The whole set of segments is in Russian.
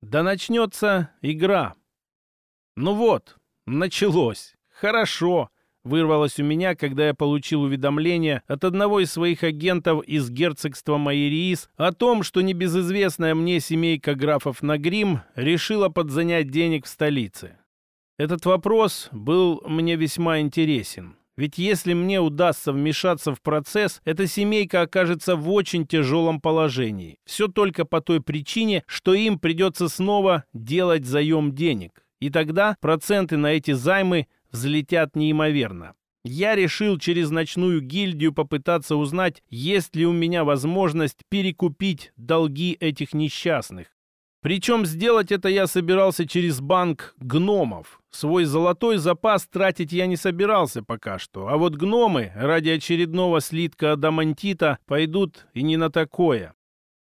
Да начнется игра. Ну вот, началось. Хорошо. Вырвалось у меня, когда я получил уведомление от одного из своих агентов из герцогства Майериис о том, что небезызвестная мне семейка графов Нагрим решила подзанять денег в столице. Этот вопрос был мне весьма интересен. Ведь если мне удастся вмешаться в процесс, эта семейка окажется в очень тяжелом положении. Все только по той причине, что им придется снова делать заем денег. И тогда проценты на эти займы взлетят неимоверно. Я решил через ночную гильдию попытаться узнать, есть ли у меня возможность перекупить долги этих несчастных. Причем сделать это я собирался через банк гномов. Свой золотой запас тратить я не собирался пока что, а вот гномы ради очередного слитка адамантита пойдут и не на такое.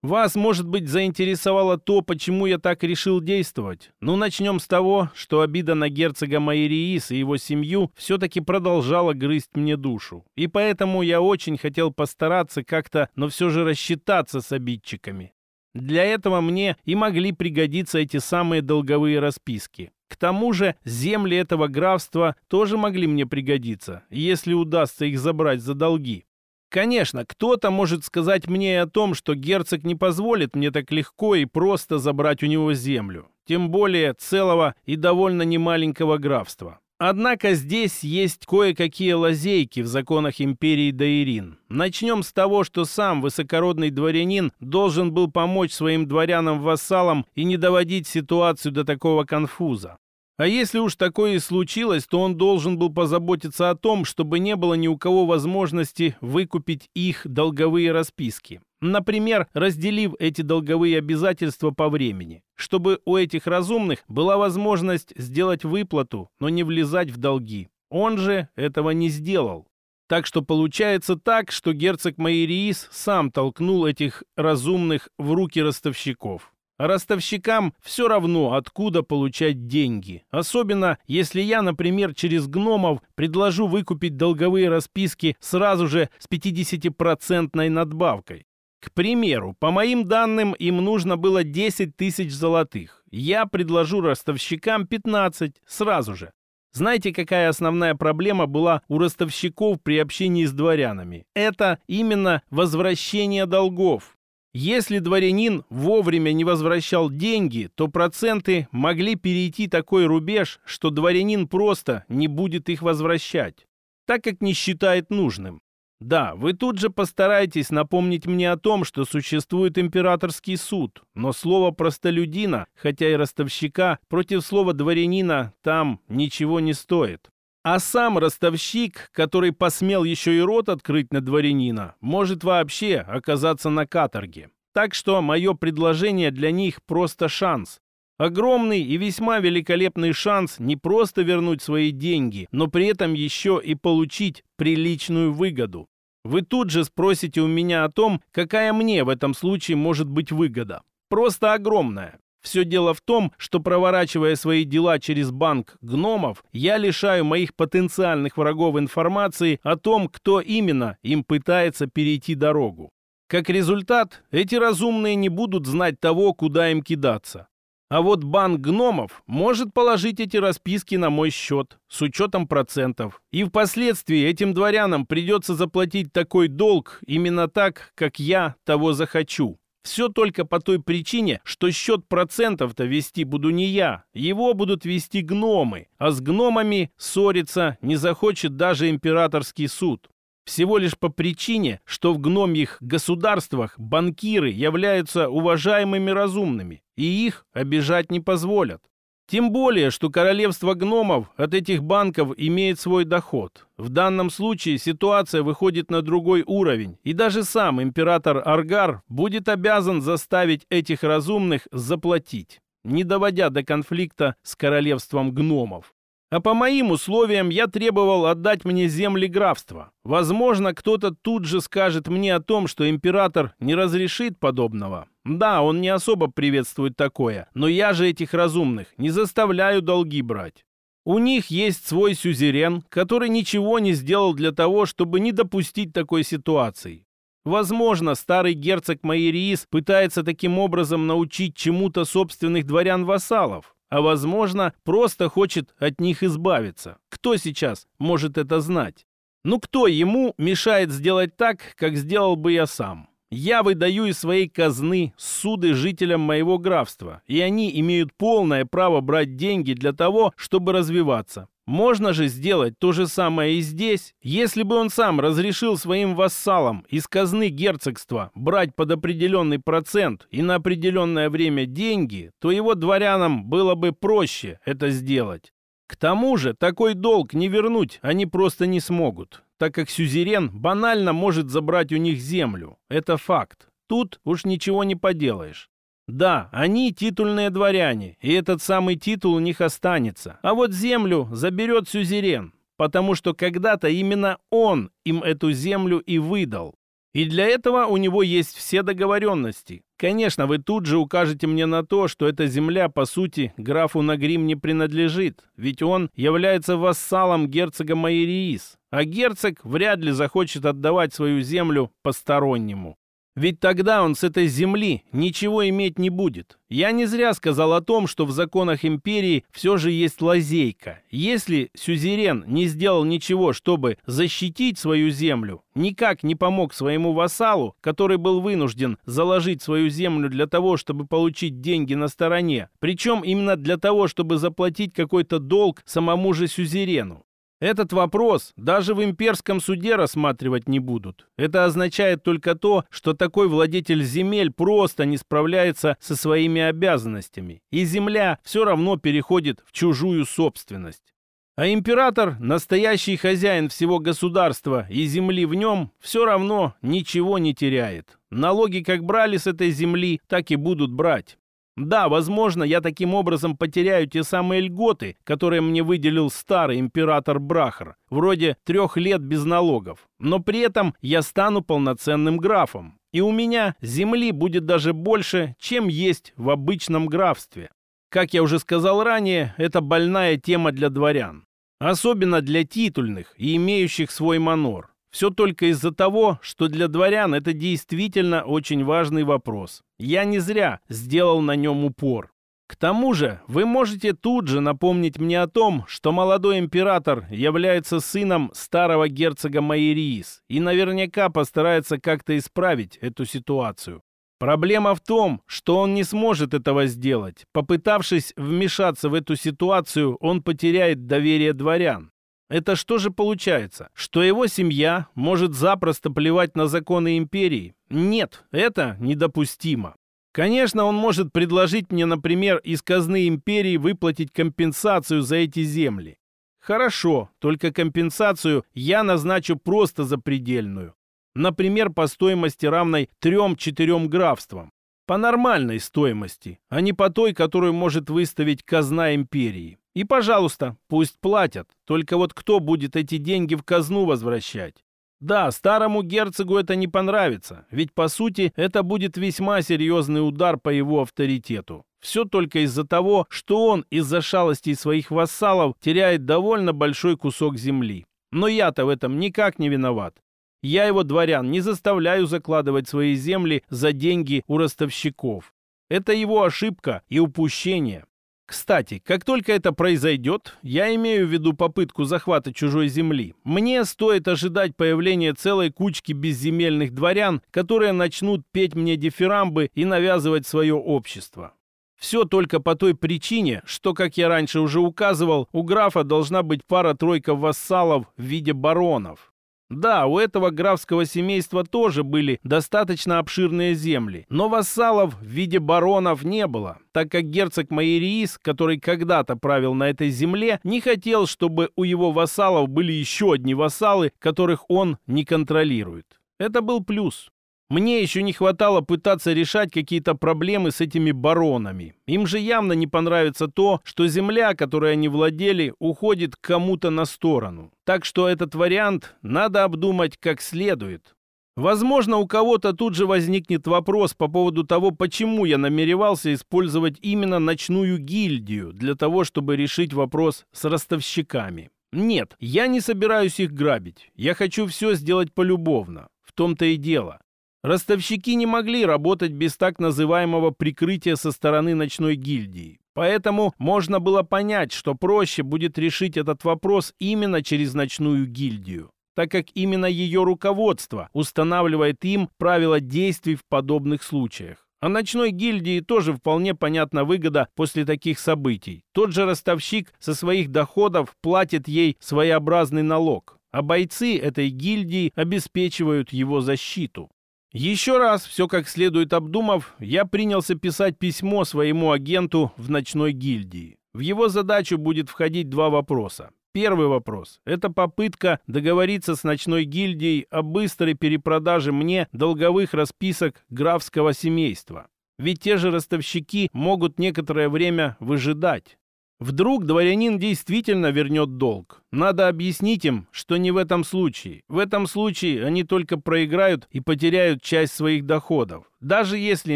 Вас, может быть, заинтересовало то, почему я так решил действовать. Ну, начнем с того, что обида на герцога Майриис и его семью все-таки продолжала грызть мне душу. И поэтому я очень хотел постараться как-то, но все же рассчитаться с обидчиками. Для этого мне и могли пригодиться эти самые долговые расписки. К тому же земли этого графства тоже могли мне пригодиться, если удастся их забрать за долги. Конечно, кто-то может сказать мне о том, что герцог не позволит мне так легко и просто забрать у него землю, тем более целого и довольно немаленького графства. Однако здесь есть кое-какие лазейки в законах империи Даирин. Начнем с того, что сам высокородный дворянин должен был помочь своим дворянам-вассалам и не доводить ситуацию до такого конфуза. А если уж такое и случилось, то он должен был позаботиться о том, чтобы не было ни у кого возможности выкупить их долговые расписки. Например, разделив эти долговые обязательства по времени, чтобы у этих разумных была возможность сделать выплату, но не влезать в долги. Он же этого не сделал. Так что получается так, что герцог Майриис сам толкнул этих разумных в руки ростовщиков. Ростовщикам все равно, откуда получать деньги. Особенно, если я, например, через гномов предложу выкупить долговые расписки сразу же с 50% надбавкой. К примеру, по моим данным, им нужно было 10 тысяч золотых. Я предложу ростовщикам 15 сразу же. Знаете, какая основная проблема была у ростовщиков при общении с дворянами? Это именно возвращение долгов. Если дворянин вовремя не возвращал деньги, то проценты могли перейти такой рубеж, что дворянин просто не будет их возвращать, так как не считает нужным. Да, вы тут же постараетесь напомнить мне о том, что существует императорский суд, но слово простолюдина, хотя и ростовщика, против слова дворянина там ничего не стоит. А сам ростовщик, который посмел еще и рот открыть на дворянина, может вообще оказаться на каторге. Так что мое предложение для них просто шанс. Огромный и весьма великолепный шанс не просто вернуть свои деньги, но при этом еще и получить приличную выгоду. Вы тут же спросите у меня о том, какая мне в этом случае может быть выгода. Просто огромная. Все дело в том, что проворачивая свои дела через банк гномов, я лишаю моих потенциальных врагов информации о том, кто именно им пытается перейти дорогу. Как результат, эти разумные не будут знать того, куда им кидаться. А вот банк гномов может положить эти расписки на мой счет с учетом процентов. И впоследствии этим дворянам придется заплатить такой долг именно так, как я того захочу. Все только по той причине, что счет процентов-то вести буду не я. Его будут вести гномы. А с гномами ссориться не захочет даже императорский суд. Всего лишь по причине, что в гномьих государствах банкиры являются уважаемыми разумными, и их обижать не позволят. Тем более, что королевство гномов от этих банков имеет свой доход. В данном случае ситуация выходит на другой уровень, и даже сам император Аргар будет обязан заставить этих разумных заплатить, не доводя до конфликта с королевством гномов. А по моим условиям я требовал отдать мне земли графства. Возможно, кто-то тут же скажет мне о том, что император не разрешит подобного. Да, он не особо приветствует такое, но я же этих разумных не заставляю долги брать. У них есть свой сюзерен, который ничего не сделал для того, чтобы не допустить такой ситуации. Возможно, старый герцог Майериис пытается таким образом научить чему-то собственных дворян-вассалов, а возможно, просто хочет от них избавиться. Кто сейчас может это знать? Ну кто ему мешает сделать так, как сделал бы я сам? Я выдаю из своей казны суды жителям моего графства, и они имеют полное право брать деньги для того, чтобы развиваться. Можно же сделать то же самое и здесь. Если бы он сам разрешил своим вассалам из казны герцогства брать под определенный процент и на определенное время деньги, то его дворянам было бы проще это сделать. К тому же такой долг не вернуть они просто не смогут так как сюзерен банально может забрать у них землю. Это факт. Тут уж ничего не поделаешь. Да, они титульные дворяне, и этот самый титул у них останется. А вот землю заберет сюзерен, потому что когда-то именно он им эту землю и выдал. И для этого у него есть все договоренности. Конечно, вы тут же укажете мне на то, что эта земля, по сути, графу Нагрим не принадлежит, ведь он является вассалом герцога Майериис, а герцог вряд ли захочет отдавать свою землю постороннему. Ведь тогда он с этой земли ничего иметь не будет. Я не зря сказал о том, что в законах империи все же есть лазейка. Если сюзерен не сделал ничего, чтобы защитить свою землю, никак не помог своему вассалу, который был вынужден заложить свою землю для того, чтобы получить деньги на стороне, причем именно для того, чтобы заплатить какой-то долг самому же сюзерену, этот вопрос даже в имперском суде рассматривать не будут. Это означает только то, что такой владетель земель просто не справляется со своими обязанностями, и земля все равно переходит в чужую собственность. А император, настоящий хозяин всего государства и земли в нем, все равно ничего не теряет. Налоги как брали с этой земли, так и будут брать. Да, возможно, я таким образом потеряю те самые льготы, которые мне выделил старый император Брахар, вроде трех лет без налогов. Но при этом я стану полноценным графом. И у меня земли будет даже больше, чем есть в обычном графстве. Как я уже сказал ранее, это больная тема для дворян. Особенно для титульных и имеющих свой манор. Все только из-за того, что для дворян это действительно очень важный вопрос. Я не зря сделал на нем упор. К тому же, вы можете тут же напомнить мне о том, что молодой император является сыном старого герцога Майериис и наверняка постарается как-то исправить эту ситуацию. Проблема в том, что он не сможет этого сделать. Попытавшись вмешаться в эту ситуацию, он потеряет доверие дворян. Это что же получается? Что его семья может запросто плевать на законы империи? Нет, это недопустимо. Конечно, он может предложить мне, например, из казны империи выплатить компенсацию за эти земли. Хорошо, только компенсацию я назначу просто запредельную. Например, по стоимости равной 3-4 графствам. По нормальной стоимости, а не по той, которую может выставить казна империи. И, пожалуйста, пусть платят. Только вот кто будет эти деньги в казну возвращать? Да, старому герцогу это не понравится, ведь, по сути, это будет весьма серьезный удар по его авторитету. Все только из-за того, что он из-за шалостей своих вассалов теряет довольно большой кусок земли. Но я-то в этом никак не виноват. Я его дворян не заставляю закладывать свои земли за деньги у ростовщиков. Это его ошибка и упущение. Кстати, как только это произойдет, я имею в виду попытку захвата чужой земли, мне стоит ожидать появления целой кучки безземельных дворян, которые начнут петь мне дифирамбы и навязывать свое общество. Все только по той причине, что, как я раньше уже указывал, у графа должна быть пара-тройка вассалов в виде баронов. Да, у этого графского семейства тоже были достаточно обширные земли, но вассалов в виде баронов не было, так как герцог Майериис, который когда-то правил на этой земле, не хотел, чтобы у его вассалов были еще одни вассалы, которых он не контролирует. Это был плюс. Мне еще не хватало пытаться решать какие-то проблемы с этими баронами. Им же явно не понравится то, что земля, которой они владели, уходит к кому-то на сторону. Так что этот вариант надо обдумать как следует. Возможно, у кого-то тут же возникнет вопрос по поводу того, почему я намеревался использовать именно ночную гильдию для того, чтобы решить вопрос с ростовщиками. Нет, я не собираюсь их грабить. Я хочу все сделать полюбовно. В том-то и дело. Ростовщики не могли работать без так называемого прикрытия со стороны ночной гильдии. Поэтому можно было понять, что проще будет решить этот вопрос именно через ночную гильдию, так как именно ее руководство устанавливает им правила действий в подобных случаях. А ночной гильдии тоже вполне понятна выгода после таких событий. Тот же ростовщик со своих доходов платит ей своеобразный налог, а бойцы этой гильдии обеспечивают его защиту. Еще раз, все как следует обдумав, я принялся писать письмо своему агенту в ночной гильдии. В его задачу будет входить два вопроса. Первый вопрос – это попытка договориться с ночной гильдией о быстрой перепродаже мне долговых расписок графского семейства. Ведь те же ростовщики могут некоторое время выжидать. Вдруг дворянин действительно вернет долг. Надо объяснить им, что не в этом случае. В этом случае они только проиграют и потеряют часть своих доходов. Даже если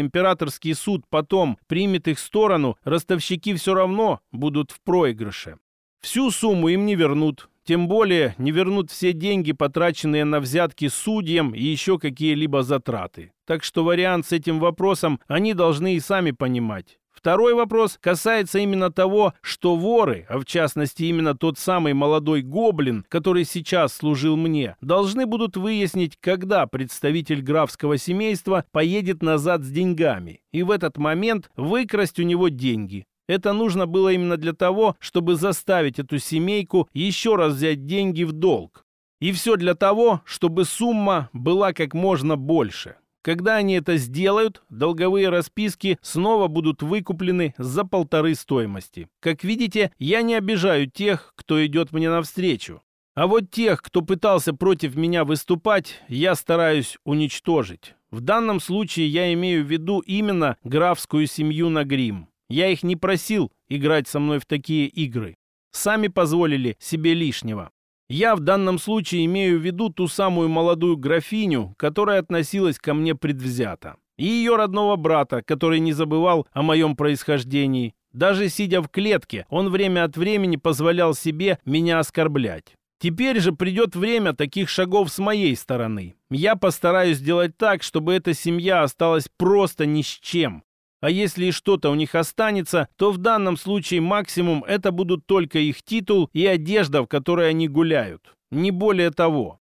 императорский суд потом примет их сторону, ростовщики все равно будут в проигрыше. Всю сумму им не вернут. Тем более не вернут все деньги, потраченные на взятки судьям и еще какие-либо затраты. Так что вариант с этим вопросом они должны и сами понимать. Второй вопрос касается именно того, что воры, а в частности именно тот самый молодой гоблин, который сейчас служил мне, должны будут выяснить, когда представитель графского семейства поедет назад с деньгами, и в этот момент выкрасть у него деньги. Это нужно было именно для того, чтобы заставить эту семейку еще раз взять деньги в долг. И все для того, чтобы сумма была как можно больше. Когда они это сделают, долговые расписки снова будут выкуплены за полторы стоимости. Как видите, я не обижаю тех, кто идет мне навстречу. А вот тех, кто пытался против меня выступать, я стараюсь уничтожить. В данном случае я имею в виду именно графскую семью на грим. Я их не просил играть со мной в такие игры. Сами позволили себе лишнего. Я в данном случае имею в виду ту самую молодую графиню, которая относилась ко мне предвзято. И ее родного брата, который не забывал о моем происхождении. Даже сидя в клетке, он время от времени позволял себе меня оскорблять. Теперь же придет время таких шагов с моей стороны. Я постараюсь сделать так, чтобы эта семья осталась просто ни с чем. А если и что-то у них останется, то в данном случае максимум это будут только их титул и одежда, в которой они гуляют. Не более того.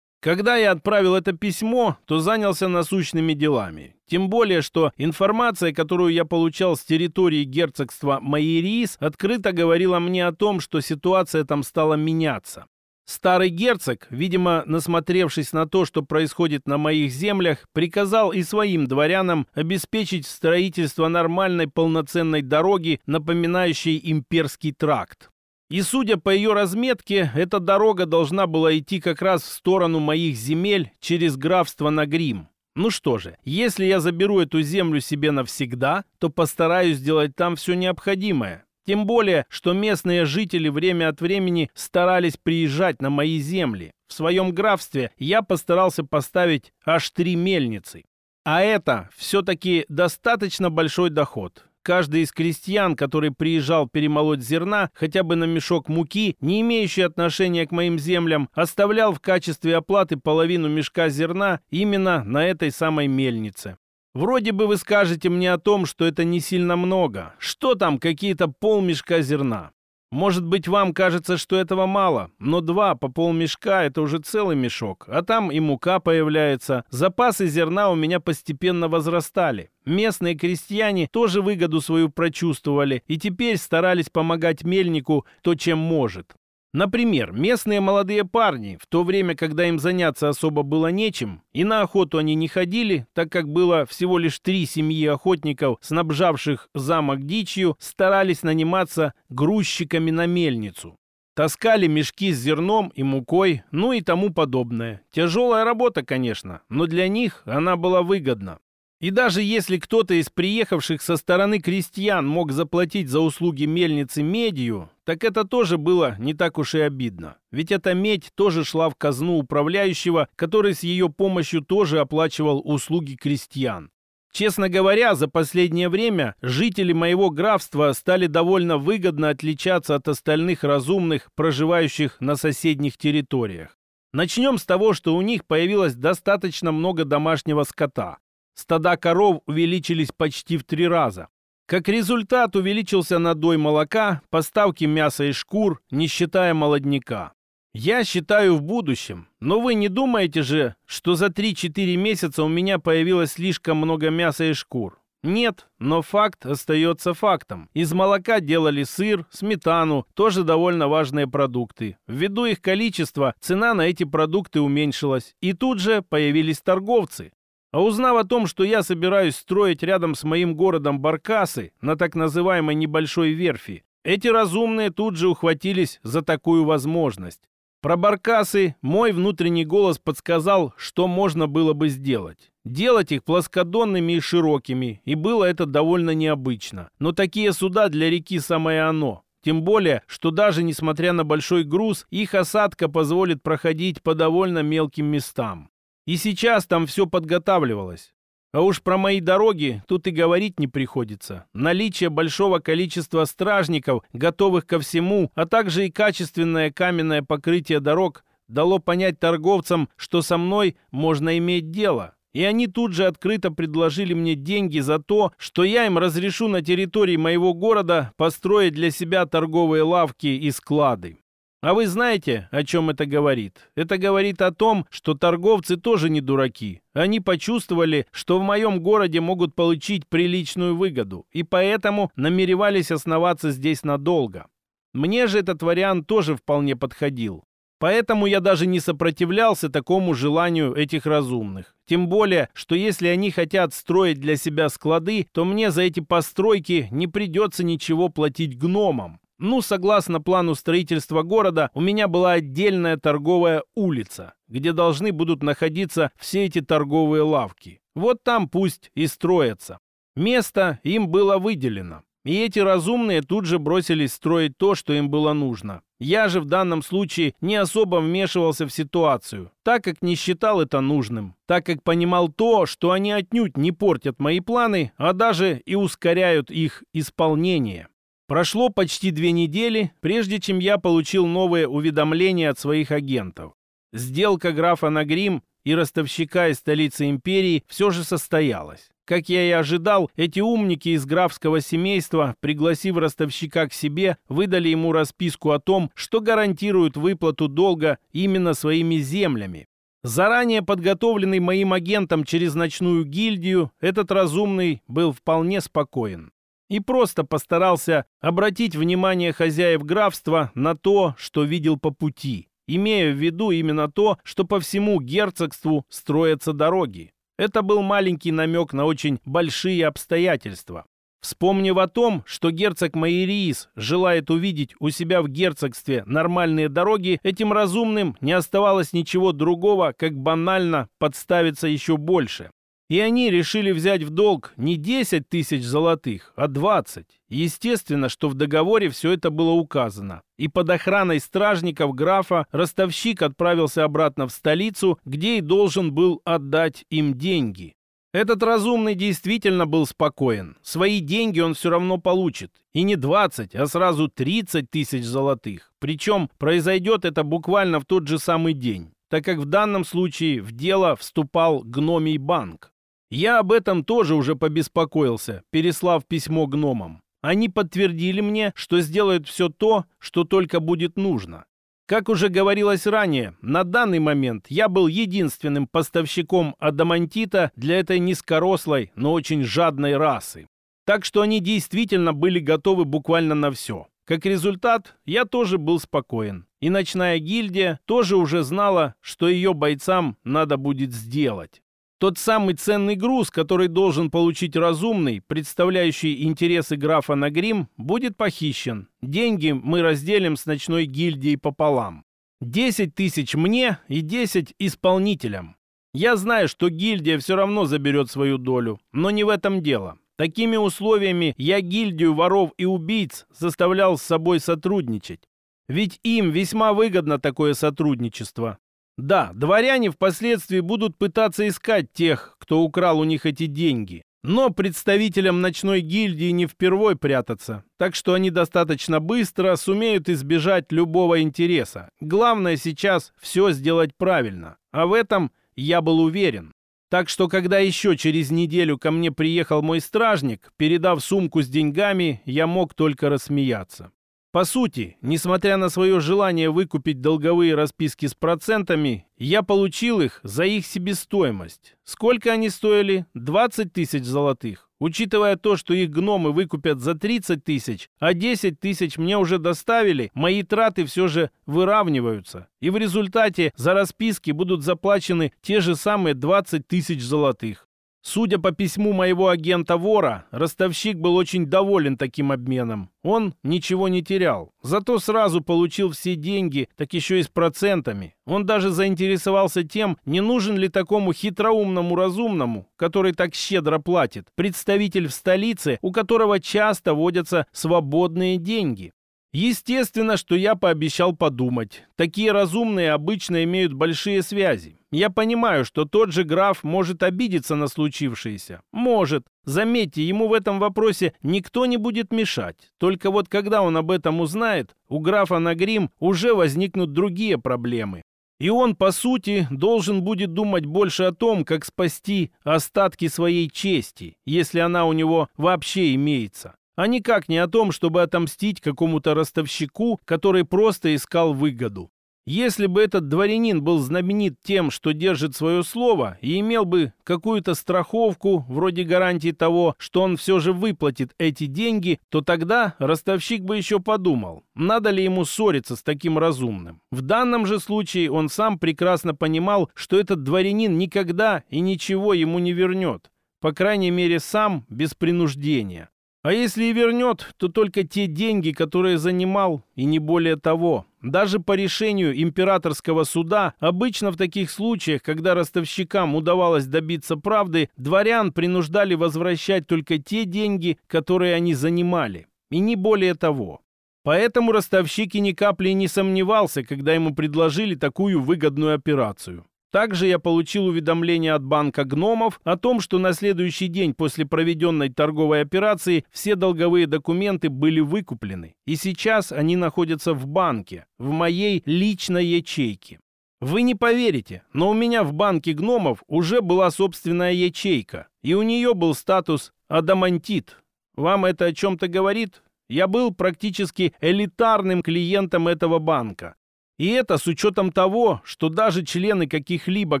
Когда я отправил это письмо, то занялся насущными делами. Тем более, что информация, которую я получал с территории герцогства Майерис, открыто говорила мне о том, что ситуация там стала меняться. Старый герцог, видимо, насмотревшись на то, что происходит на моих землях, приказал и своим дворянам обеспечить строительство нормальной полноценной дороги, напоминающей имперский тракт. И судя по ее разметке, эта дорога должна была идти как раз в сторону моих земель через графство Нагрим. Ну что же, если я заберу эту землю себе навсегда, то постараюсь сделать там все необходимое. Тем более, что местные жители время от времени старались приезжать на мои земли. В своем графстве я постарался поставить аж три мельницы. А это все-таки достаточно большой доход. Каждый из крестьян, который приезжал перемолоть зерна хотя бы на мешок муки, не имеющий отношения к моим землям, оставлял в качестве оплаты половину мешка зерна именно на этой самой мельнице. Вроде бы вы скажете мне о том, что это не сильно много. Что там, какие-то полмешка зерна? Может быть, вам кажется, что этого мало, но два по полмешка – это уже целый мешок, а там и мука появляется. Запасы зерна у меня постепенно возрастали. Местные крестьяне тоже выгоду свою прочувствовали и теперь старались помогать мельнику то, чем может. Например, местные молодые парни, в то время, когда им заняться особо было нечем, и на охоту они не ходили, так как было всего лишь три семьи охотников, снабжавших замок дичью, старались наниматься грузчиками на мельницу. Таскали мешки с зерном и мукой, ну и тому подобное. Тяжелая работа, конечно, но для них она была выгодна. И даже если кто-то из приехавших со стороны крестьян мог заплатить за услуги мельницы медью, так это тоже было не так уж и обидно. Ведь эта медь тоже шла в казну управляющего, который с ее помощью тоже оплачивал услуги крестьян. Честно говоря, за последнее время жители моего графства стали довольно выгодно отличаться от остальных разумных, проживающих на соседних территориях. Начнем с того, что у них появилось достаточно много домашнего скота. Стада коров увеличились почти в три раза. Как результат увеличился надой молока, поставки мяса и шкур, не считая молодняка. Я считаю в будущем, но вы не думаете же, что за 3-4 месяца у меня появилось слишком много мяса и шкур? Нет, но факт остается фактом. Из молока делали сыр, сметану, тоже довольно важные продукты. Ввиду их количества, цена на эти продукты уменьшилась. И тут же появились торговцы. А узнав о том, что я собираюсь строить рядом с моим городом баркасы на так называемой небольшой верфи, эти разумные тут же ухватились за такую возможность. Про баркасы мой внутренний голос подсказал, что можно было бы сделать. Делать их плоскодонными и широкими, и было это довольно необычно. Но такие суда для реки самое оно. Тем более, что даже несмотря на большой груз, их осадка позволит проходить по довольно мелким местам. И сейчас там все подготавливалось. А уж про мои дороги тут и говорить не приходится. Наличие большого количества стражников, готовых ко всему, а также и качественное каменное покрытие дорог дало понять торговцам, что со мной можно иметь дело. И они тут же открыто предложили мне деньги за то, что я им разрешу на территории моего города построить для себя торговые лавки и склады. А вы знаете, о чем это говорит? Это говорит о том, что торговцы тоже не дураки. Они почувствовали, что в моем городе могут получить приличную выгоду, и поэтому намеревались основаться здесь надолго. Мне же этот вариант тоже вполне подходил. Поэтому я даже не сопротивлялся такому желанию этих разумных. Тем более, что если они хотят строить для себя склады, то мне за эти постройки не придется ничего платить гномам. Ну, согласно плану строительства города, у меня была отдельная торговая улица, где должны будут находиться все эти торговые лавки. Вот там пусть и строятся. Место им было выделено. И эти разумные тут же бросились строить то, что им было нужно. Я же в данном случае не особо вмешивался в ситуацию, так как не считал это нужным, так как понимал то, что они отнюдь не портят мои планы, а даже и ускоряют их исполнение. Прошло почти две недели, прежде чем я получил новые уведомления от своих агентов. Сделка графа Нагрим и ростовщика из столицы империи все же состоялась. Как я и ожидал, эти умники из графского семейства, пригласив ростовщика к себе, выдали ему расписку о том, что гарантируют выплату долга именно своими землями. Заранее подготовленный моим агентом через ночную гильдию, этот разумный был вполне спокоен и просто постарался обратить внимание хозяев графства на то, что видел по пути, имея в виду именно то, что по всему герцогству строятся дороги. Это был маленький намек на очень большие обстоятельства. Вспомнив о том, что герцог Майериис желает увидеть у себя в герцогстве нормальные дороги, этим разумным не оставалось ничего другого, как банально подставиться еще больше. И они решили взять в долг не 10 тысяч золотых, а 20. Естественно, что в договоре все это было указано. И под охраной стражников графа ростовщик отправился обратно в столицу, где и должен был отдать им деньги. Этот разумный действительно был спокоен. Свои деньги он все равно получит. И не 20, а сразу 30 тысяч золотых. Причем произойдет это буквально в тот же самый день так как в данном случае в дело вступал гномий банк. Я об этом тоже уже побеспокоился, переслав письмо гномам. Они подтвердили мне, что сделают все то, что только будет нужно. Как уже говорилось ранее, на данный момент я был единственным поставщиком адамантита для этой низкорослой, но очень жадной расы. Так что они действительно были готовы буквально на все. Как результат, я тоже был спокоен. И ночная гильдия тоже уже знала, что ее бойцам надо будет сделать. Тот самый ценный груз, который должен получить разумный, представляющий интересы графа Нагрим, будет похищен. Деньги мы разделим с ночной гильдией пополам. 10 тысяч мне и 10 исполнителям. Я знаю, что гильдия все равно заберет свою долю, но не в этом дело. Такими условиями я гильдию воров и убийц заставлял с собой сотрудничать. Ведь им весьма выгодно такое сотрудничество. Да, дворяне впоследствии будут пытаться искать тех, кто украл у них эти деньги. Но представителям ночной гильдии не впервой прятаться, так что они достаточно быстро сумеют избежать любого интереса. Главное сейчас все сделать правильно, а в этом я был уверен. Так что, когда еще через неделю ко мне приехал мой стражник, передав сумку с деньгами, я мог только рассмеяться. По сути, несмотря на свое желание выкупить долговые расписки с процентами, я получил их за их себестоимость. Сколько они стоили? 20 тысяч золотых. Учитывая то, что их гномы выкупят за 30 тысяч, а 10 тысяч мне уже доставили, мои траты все же выравниваются. И в результате за расписки будут заплачены те же самые 20 тысяч золотых. Судя по письму моего агента-вора, ростовщик был очень доволен таким обменом. Он ничего не терял, зато сразу получил все деньги, так еще и с процентами. Он даже заинтересовался тем, не нужен ли такому хитроумному разумному, который так щедро платит, представитель в столице, у которого часто водятся свободные деньги. Естественно, что я пообещал подумать. Такие разумные обычно имеют большие связи. Я понимаю, что тот же граф может обидеться на случившееся. Может. Заметьте, ему в этом вопросе никто не будет мешать. Только вот когда он об этом узнает, у графа Нагрим уже возникнут другие проблемы. И он, по сути, должен будет думать больше о том, как спасти остатки своей чести, если она у него вообще имеется а никак не о том, чтобы отомстить какому-то ростовщику, который просто искал выгоду. Если бы этот дворянин был знаменит тем, что держит свое слово, и имел бы какую-то страховку, вроде гарантии того, что он все же выплатит эти деньги, то тогда ростовщик бы еще подумал, надо ли ему ссориться с таким разумным. В данном же случае он сам прекрасно понимал, что этот дворянин никогда и ничего ему не вернет. По крайней мере, сам без принуждения. А если и вернет, то только те деньги, которые занимал, и не более того. Даже по решению императорского суда, обычно в таких случаях, когда ростовщикам удавалось добиться правды, дворян принуждали возвращать только те деньги, которые они занимали. И не более того. Поэтому ростовщик и ни капли не сомневался, когда ему предложили такую выгодную операцию. Также я получил уведомление от банка гномов о том, что на следующий день после проведенной торговой операции все долговые документы были выкуплены, и сейчас они находятся в банке, в моей личной ячейке. Вы не поверите, но у меня в банке гномов уже была собственная ячейка, и у нее был статус «Адамантит». Вам это о чем-то говорит? Я был практически элитарным клиентом этого банка. И это с учетом того, что даже члены каких-либо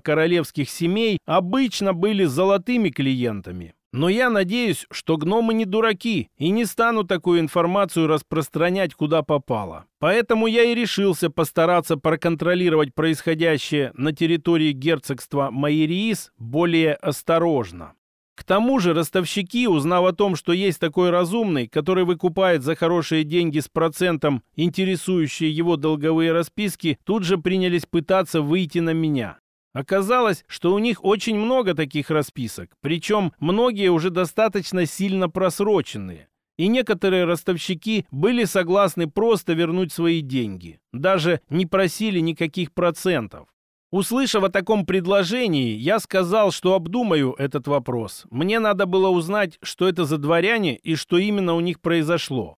королевских семей обычно были золотыми клиентами. Но я надеюсь, что гномы не дураки и не станут такую информацию распространять куда попало. Поэтому я и решился постараться проконтролировать происходящее на территории герцогства Майериис более осторожно. К тому же ростовщики, узнав о том, что есть такой разумный, который выкупает за хорошие деньги с процентом интересующие его долговые расписки, тут же принялись пытаться выйти на меня. Оказалось, что у них очень много таких расписок, причем многие уже достаточно сильно просроченные. И некоторые ростовщики были согласны просто вернуть свои деньги, даже не просили никаких процентов. Услышав о таком предложении, я сказал, что обдумаю этот вопрос. Мне надо было узнать, что это за дворяне и что именно у них произошло.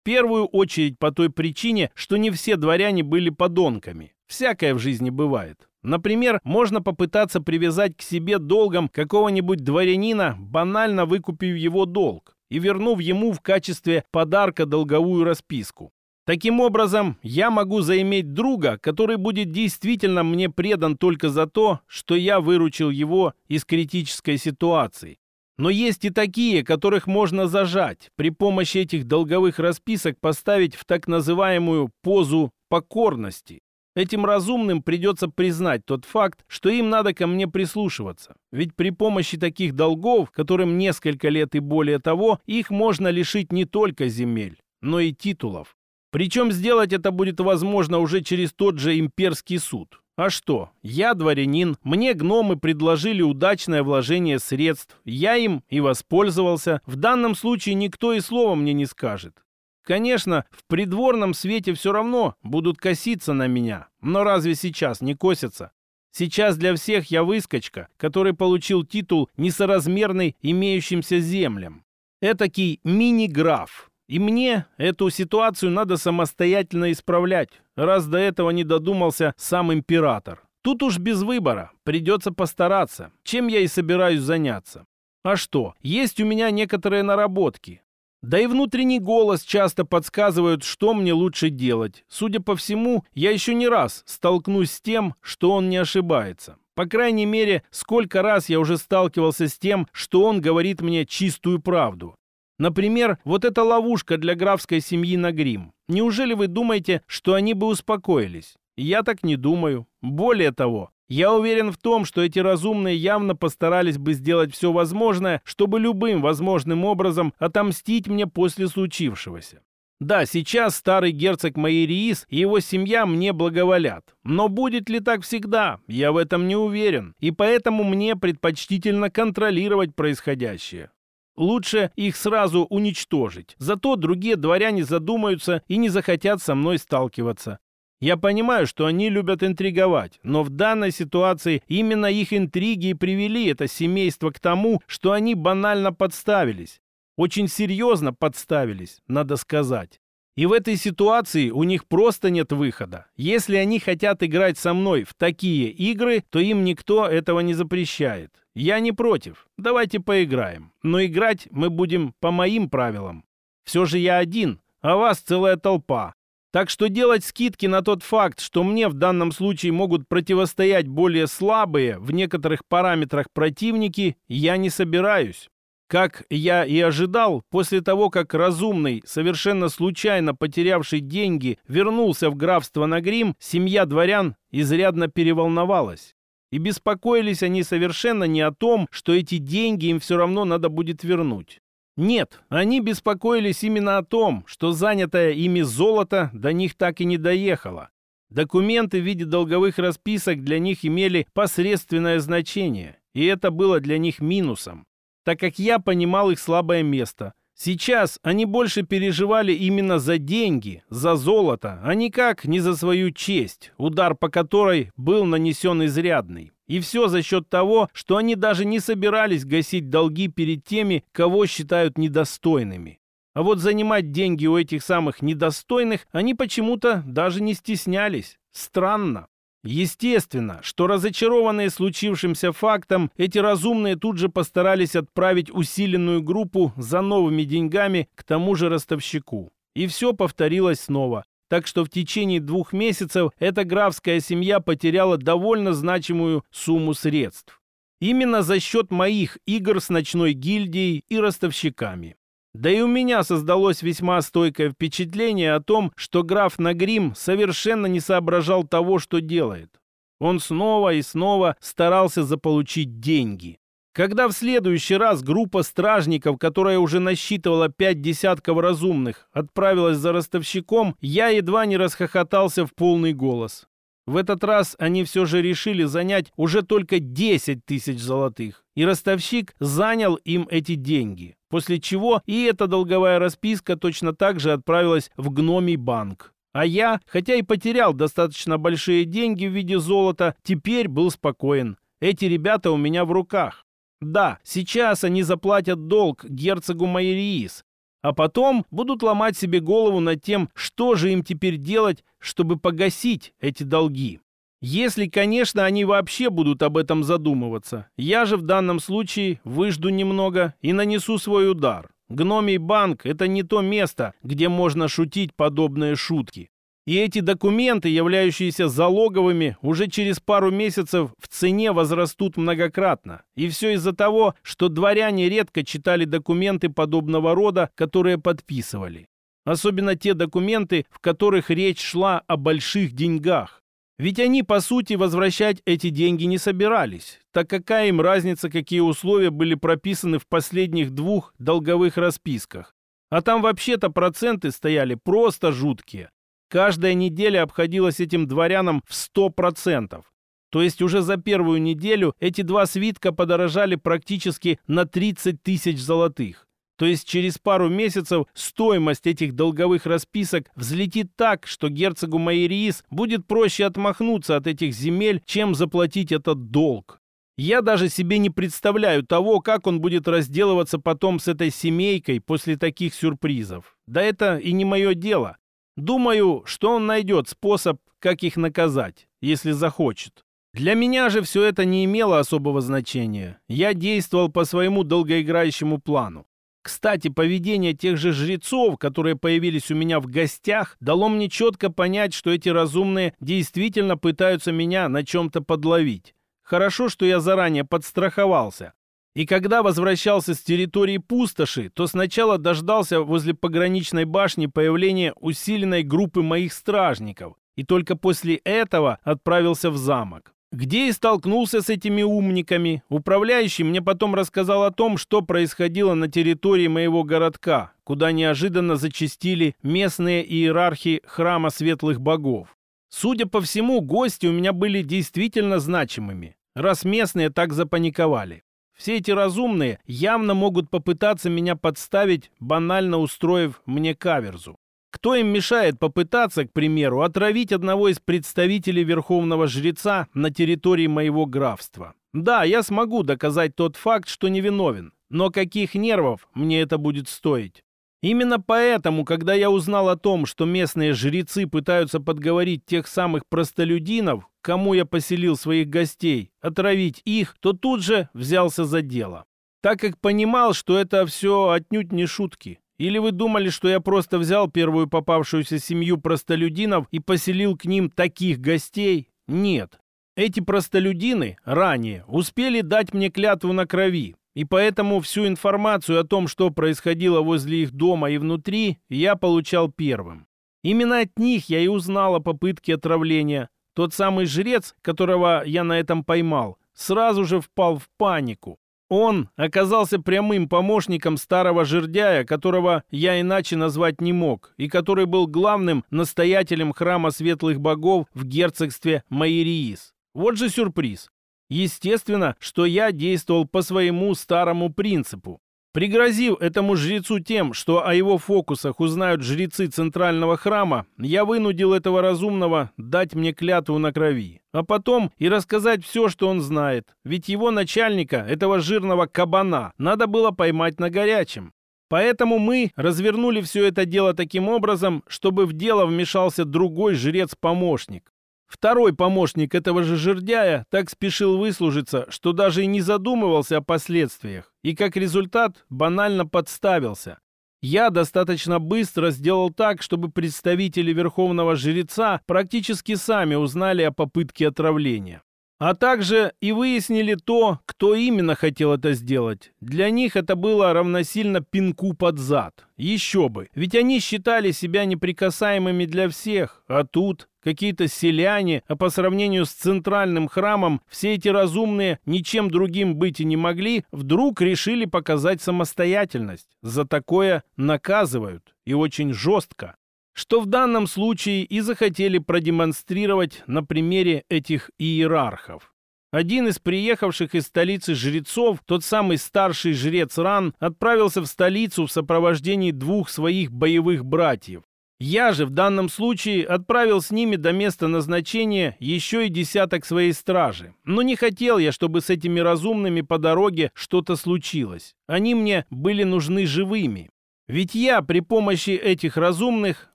В первую очередь по той причине, что не все дворяне были подонками. Всякое в жизни бывает. Например, можно попытаться привязать к себе долгом какого-нибудь дворянина, банально выкупив его долг и вернув ему в качестве подарка долговую расписку. Таким образом, я могу заиметь друга, который будет действительно мне предан только за то, что я выручил его из критической ситуации. Но есть и такие, которых можно зажать, при помощи этих долговых расписок поставить в так называемую позу покорности. Этим разумным придется признать тот факт, что им надо ко мне прислушиваться. Ведь при помощи таких долгов, которым несколько лет и более того, их можно лишить не только земель, но и титулов. Причем сделать это будет возможно уже через тот же имперский суд. А что? Я дворянин, мне гномы предложили удачное вложение средств, я им и воспользовался. В данном случае никто и слова мне не скажет. Конечно, в придворном свете все равно будут коситься на меня, но разве сейчас не косятся? Сейчас для всех я выскочка, который получил титул несоразмерный имеющимся землям. Этакий мини-граф. И мне эту ситуацию надо самостоятельно исправлять, раз до этого не додумался сам император. Тут уж без выбора, придется постараться, чем я и собираюсь заняться. А что, есть у меня некоторые наработки. Да и внутренний голос часто подсказывает, что мне лучше делать. Судя по всему, я еще не раз столкнусь с тем, что он не ошибается. По крайней мере, сколько раз я уже сталкивался с тем, что он говорит мне чистую правду. Например, вот эта ловушка для графской семьи на грим. Неужели вы думаете, что они бы успокоились? Я так не думаю. Более того, я уверен в том, что эти разумные явно постарались бы сделать все возможное, чтобы любым возможным образом отомстить мне после случившегося. Да, сейчас старый герцог Майериис и его семья мне благоволят. Но будет ли так всегда? Я в этом не уверен. И поэтому мне предпочтительно контролировать происходящее. Лучше их сразу уничтожить. Зато другие дворяне задумаются и не захотят со мной сталкиваться. Я понимаю, что они любят интриговать, но в данной ситуации именно их интриги и привели это семейство к тому, что они банально подставились. Очень серьезно подставились, надо сказать. И в этой ситуации у них просто нет выхода. Если они хотят играть со мной в такие игры, то им никто этого не запрещает. Я не против. Давайте поиграем. Но играть мы будем по моим правилам. Все же я один, а вас целая толпа. Так что делать скидки на тот факт, что мне в данном случае могут противостоять более слабые в некоторых параметрах противники, я не собираюсь. Как я и ожидал, после того, как разумный, совершенно случайно потерявший деньги, вернулся в графство Нагрим, семья дворян изрядно переволновалась. И беспокоились они совершенно не о том, что эти деньги им все равно надо будет вернуть. Нет, они беспокоились именно о том, что занятое ими золото до них так и не доехало. Документы в виде долговых расписок для них имели посредственное значение, и это было для них минусом, так как я понимал их слабое место. Сейчас они больше переживали именно за деньги, за золото, а никак не за свою честь, удар по которой был нанесен изрядный. И все за счет того, что они даже не собирались гасить долги перед теми, кого считают недостойными. А вот занимать деньги у этих самых недостойных они почему-то даже не стеснялись. Странно. Естественно, что разочарованные случившимся фактом, эти разумные тут же постарались отправить усиленную группу за новыми деньгами к тому же ростовщику. И все повторилось снова так что в течение двух месяцев эта графская семья потеряла довольно значимую сумму средств. Именно за счет моих игр с ночной гильдией и ростовщиками. Да и у меня создалось весьма стойкое впечатление о том, что граф Нагрим совершенно не соображал того, что делает. Он снова и снова старался заполучить деньги. Когда в следующий раз группа стражников, которая уже насчитывала пять десятков разумных, отправилась за ростовщиком, я едва не расхохотался в полный голос. В этот раз они все же решили занять уже только 10 тысяч золотых, и ростовщик занял им эти деньги, после чего и эта долговая расписка точно так же отправилась в гномий банк. А я, хотя и потерял достаточно большие деньги в виде золота, теперь был спокоен. Эти ребята у меня в руках. Да, сейчас они заплатят долг герцогу Майериис, а потом будут ломать себе голову над тем, что же им теперь делать, чтобы погасить эти долги. Если, конечно, они вообще будут об этом задумываться. Я же в данном случае выжду немного и нанесу свой удар. Гномий банк – это не то место, где можно шутить подобные шутки. И эти документы, являющиеся залоговыми, уже через пару месяцев в цене возрастут многократно. И все из-за того, что дворяне редко читали документы подобного рода, которые подписывали. Особенно те документы, в которых речь шла о больших деньгах. Ведь они, по сути, возвращать эти деньги не собирались. Так какая им разница, какие условия были прописаны в последних двух долговых расписках? А там вообще-то проценты стояли просто жуткие. Каждая неделя обходилась этим дворянам в 100%. То есть уже за первую неделю эти два свитка подорожали практически на 30 тысяч золотых. то есть через пару месяцев стоимость этих долговых расписок взлетит так, что герцогу Майериис будет проще отмахнуться от этих земель, чем заплатить этот долг. Я даже себе не представляю того, как он будет разделываться потом с этой семейкой после таких сюрпризов. Да это и не мое дело. Думаю, что он найдет способ, как их наказать, если захочет. Для меня же все это не имело особого значения. Я действовал по своему долгоиграющему плану. Кстати, поведение тех же жрецов, которые появились у меня в гостях, дало мне четко понять, что эти разумные действительно пытаются меня на чем-то подловить. Хорошо, что я заранее подстраховался. И когда возвращался с территории пустоши, то сначала дождался возле пограничной башни появления усиленной группы моих стражников, и только после этого отправился в замок где и столкнулся с этими умниками. Управляющий мне потом рассказал о том, что происходило на территории моего городка, куда неожиданно зачастили местные иерархи храма светлых богов. Судя по всему, гости у меня были действительно значимыми, раз местные так запаниковали. Все эти разумные явно могут попытаться меня подставить, банально устроив мне каверзу. Кто им мешает попытаться, к примеру, отравить одного из представителей Верховного Жреца на территории моего графства? Да, я смогу доказать тот факт, что невиновен, но каких нервов мне это будет стоить? Именно поэтому, когда я узнал о том, что местные жрецы пытаются подговорить тех самых простолюдинов, кому я поселил своих гостей, отравить их, то тут же взялся за дело. Так как понимал, что это все отнюдь не шутки. Или вы думали, что я просто взял первую попавшуюся семью простолюдинов и поселил к ним таких гостей? Нет. Эти простолюдины ранее успели дать мне клятву на крови, и поэтому всю информацию о том, что происходило возле их дома и внутри, я получал первым. Именно от них я и узнал о попытке отравления. Тот самый жрец, которого я на этом поймал, сразу же впал в панику. Он оказался прямым помощником старого жердяя, которого я иначе назвать не мог, и который был главным настоятелем храма светлых богов в герцогстве Майериис. Вот же сюрприз. Естественно, что я действовал по своему старому принципу. Пригрозив этому жрецу тем, что о его фокусах узнают жрецы центрального храма, я вынудил этого разумного дать мне клятву на крови, а потом и рассказать все, что он знает, ведь его начальника, этого жирного кабана, надо было поймать на горячем. Поэтому мы развернули все это дело таким образом, чтобы в дело вмешался другой жрец-помощник. Второй помощник этого же жердяя так спешил выслужиться, что даже и не задумывался о последствиях, и как результат банально подставился. Я достаточно быстро сделал так, чтобы представители Верховного Жреца практически сами узнали о попытке отравления. А также и выяснили то, кто именно хотел это сделать. Для них это было равносильно пинку под зад. Еще бы, ведь они считали себя неприкасаемыми для всех, а тут какие-то селяне, а по сравнению с центральным храмом все эти разумные ничем другим быть и не могли, вдруг решили показать самостоятельность. За такое наказывают, и очень жестко. Что в данном случае и захотели продемонстрировать на примере этих иерархов. Один из приехавших из столицы жрецов, тот самый старший жрец Ран, отправился в столицу в сопровождении двух своих боевых братьев. Я же в данном случае отправил с ними до места назначения еще и десяток своей стражи. Но не хотел я, чтобы с этими разумными по дороге что-то случилось. Они мне были нужны живыми. Ведь я при помощи этих разумных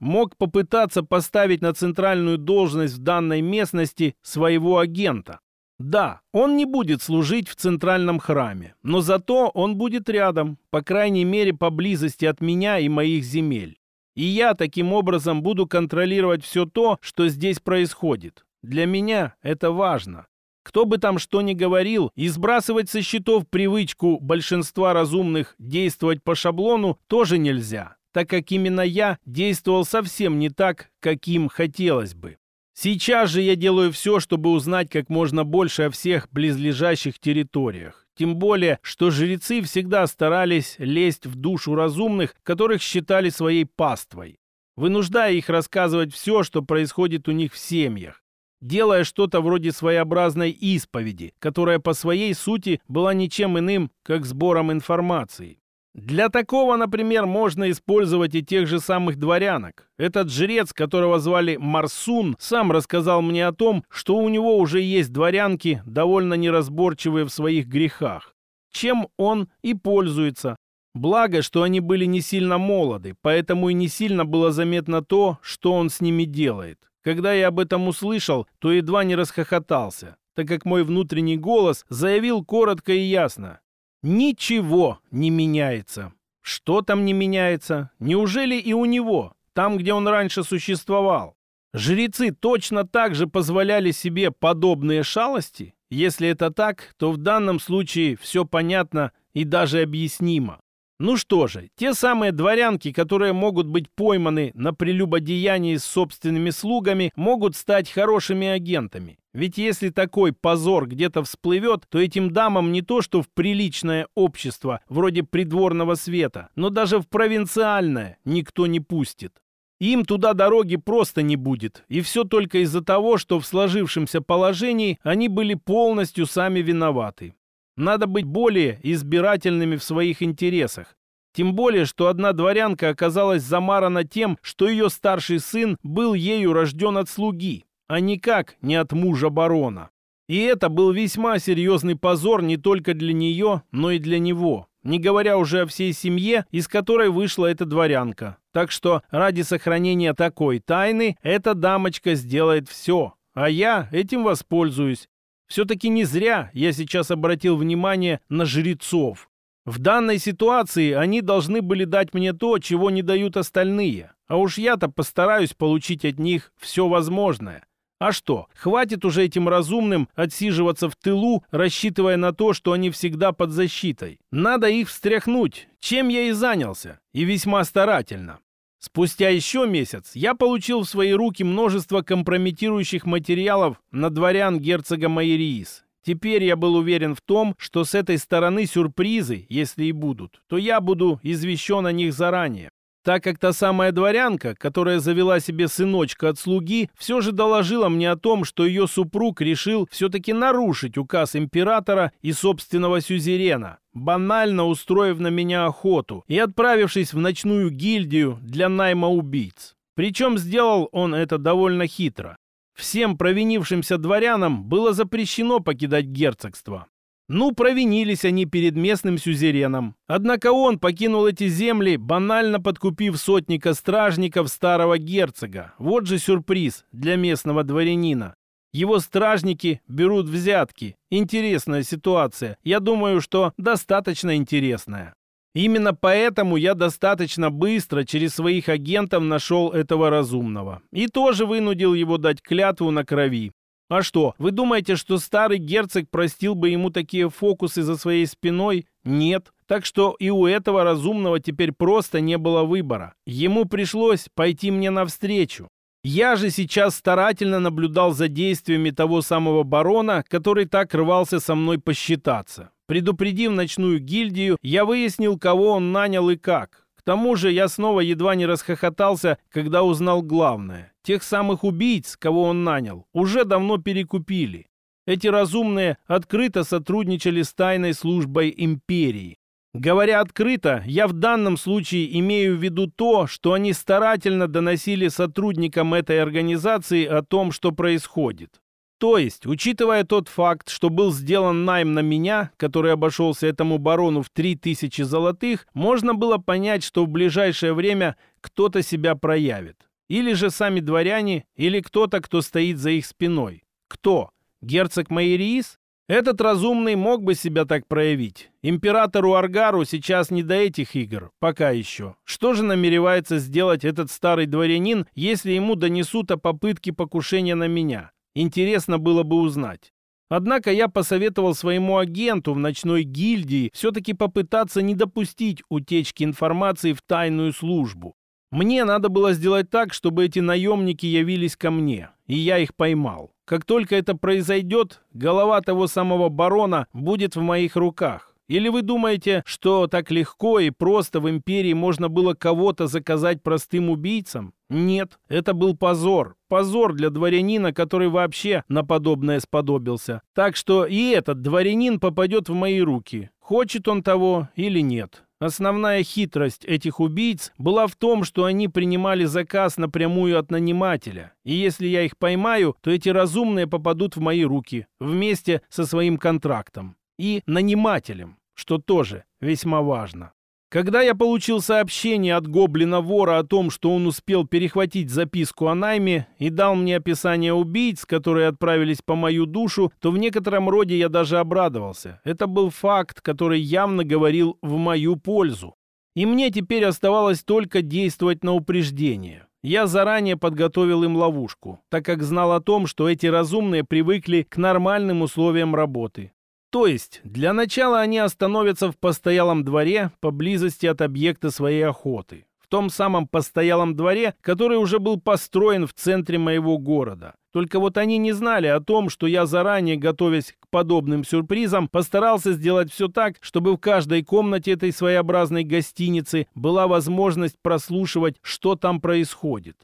мог попытаться поставить на центральную должность в данной местности своего агента. Да, он не будет служить в центральном храме, но зато он будет рядом, по крайней мере поблизости от меня и моих земель. И я таким образом буду контролировать все то, что здесь происходит. Для меня это важно. Кто бы там что ни говорил, и сбрасывать со счетов привычку большинства разумных действовать по шаблону тоже нельзя, так как именно я действовал совсем не так, каким хотелось бы. Сейчас же я делаю все, чтобы узнать как можно больше о всех близлежащих территориях. Тем более, что жрецы всегда старались лезть в душу разумных, которых считали своей паствой, вынуждая их рассказывать все, что происходит у них в семьях, делая что-то вроде своеобразной исповеди, которая по своей сути была ничем иным, как сбором информации. Для такого, например, можно использовать и тех же самых дворянок. Этот жрец, которого звали Марсун, сам рассказал мне о том, что у него уже есть дворянки, довольно неразборчивые в своих грехах. Чем он и пользуется. Благо, что они были не сильно молоды, поэтому и не сильно было заметно то, что он с ними делает. Когда я об этом услышал, то едва не расхохотался, так как мой внутренний голос заявил коротко и ясно. Ничего не меняется. Что там не меняется? Неужели и у него, там, где он раньше существовал? Жрецы точно так же позволяли себе подобные шалости? Если это так, то в данном случае все понятно и даже объяснимо. Ну что же, те самые дворянки, которые могут быть пойманы на прелюбодеянии с собственными слугами, могут стать хорошими агентами. Ведь если такой позор где-то всплывет, то этим дамам не то что в приличное общество, вроде придворного света, но даже в провинциальное никто не пустит. Им туда дороги просто не будет, и все только из-за того, что в сложившемся положении они были полностью сами виноваты. Надо быть более избирательными в своих интересах. Тем более, что одна дворянка оказалась замарана тем, что ее старший сын был ею рожден от слуги, а никак не от мужа барона. И это был весьма серьезный позор не только для нее, но и для него, не говоря уже о всей семье, из которой вышла эта дворянка. Так что ради сохранения такой тайны эта дамочка сделает все, а я этим воспользуюсь. Все-таки не зря я сейчас обратил внимание на жрецов. В данной ситуации они должны были дать мне то, чего не дают остальные. А уж я-то постараюсь получить от них все возможное. А что, хватит уже этим разумным отсиживаться в тылу, рассчитывая на то, что они всегда под защитой. Надо их встряхнуть, чем я и занялся, и весьма старательно. Спустя еще месяц я получил в свои руки множество компрометирующих материалов на дворян герцога Майериис. Теперь я был уверен в том, что с этой стороны сюрпризы, если и будут, то я буду извещен о них заранее так как та самая дворянка, которая завела себе сыночка от слуги, все же доложила мне о том, что ее супруг решил все-таки нарушить указ императора и собственного сюзерена, банально устроив на меня охоту и отправившись в ночную гильдию для найма убийц. Причем сделал он это довольно хитро. Всем провинившимся дворянам было запрещено покидать герцогство. Ну, провинились они перед местным сюзереном. Однако он покинул эти земли, банально подкупив сотника стражников старого герцога. Вот же сюрприз для местного дворянина. Его стражники берут взятки. Интересная ситуация. Я думаю, что достаточно интересная. Именно поэтому я достаточно быстро через своих агентов нашел этого разумного. И тоже вынудил его дать клятву на крови. А что, вы думаете, что старый герцог простил бы ему такие фокусы за своей спиной? Нет. Так что и у этого разумного теперь просто не было выбора. Ему пришлось пойти мне навстречу. Я же сейчас старательно наблюдал за действиями того самого барона, который так рвался со мной посчитаться. Предупредив ночную гильдию, я выяснил, кого он нанял и как. Тому же я снова едва не расхохотался, когда узнал главное. Тех самых убийц, кого он нанял, уже давно перекупили. Эти разумные открыто сотрудничали с тайной службой империи. Говоря открыто, я в данном случае имею в виду то, что они старательно доносили сотрудникам этой организации о том, что происходит. То есть, учитывая тот факт, что был сделан найм на меня, который обошелся этому барону в 3000 золотых, можно было понять, что в ближайшее время кто-то себя проявит. Или же сами дворяне, или кто-то, кто стоит за их спиной. Кто? Герцог Майериис? Этот разумный мог бы себя так проявить. Императору Аргару сейчас не до этих игр, пока еще. Что же намеревается сделать этот старый дворянин, если ему донесут о попытке покушения на меня? Интересно было бы узнать. Однако я посоветовал своему агенту в ночной гильдии все-таки попытаться не допустить утечки информации в тайную службу. Мне надо было сделать так, чтобы эти наемники явились ко мне, и я их поймал. Как только это произойдет, голова того самого барона будет в моих руках. Или вы думаете, что так легко и просто в империи можно было кого-то заказать простым убийцам? Нет, это был позор. Позор для дворянина, который вообще на подобное сподобился. Так что и этот дворянин попадет в мои руки. Хочет он того или нет. Основная хитрость этих убийц была в том, что они принимали заказ напрямую от нанимателя. И если я их поймаю, то эти разумные попадут в мои руки вместе со своим контрактом. И нанимателем, что тоже весьма важно. Когда я получил сообщение от гоблина-вора о том, что он успел перехватить записку о найме и дал мне описание убийц, которые отправились по мою душу, то в некотором роде я даже обрадовался. Это был факт, который явно говорил в мою пользу. И мне теперь оставалось только действовать на упреждение. Я заранее подготовил им ловушку, так как знал о том, что эти разумные привыкли к нормальным условиям работы. То есть, для начала они остановятся в постоялом дворе поблизости от объекта своей охоты. В том самом постоялом дворе, который уже был построен в центре моего города. Только вот они не знали о том, что я заранее, готовясь к подобным сюрпризам, постарался сделать все так, чтобы в каждой комнате этой своеобразной гостиницы была возможность прослушивать, что там происходит.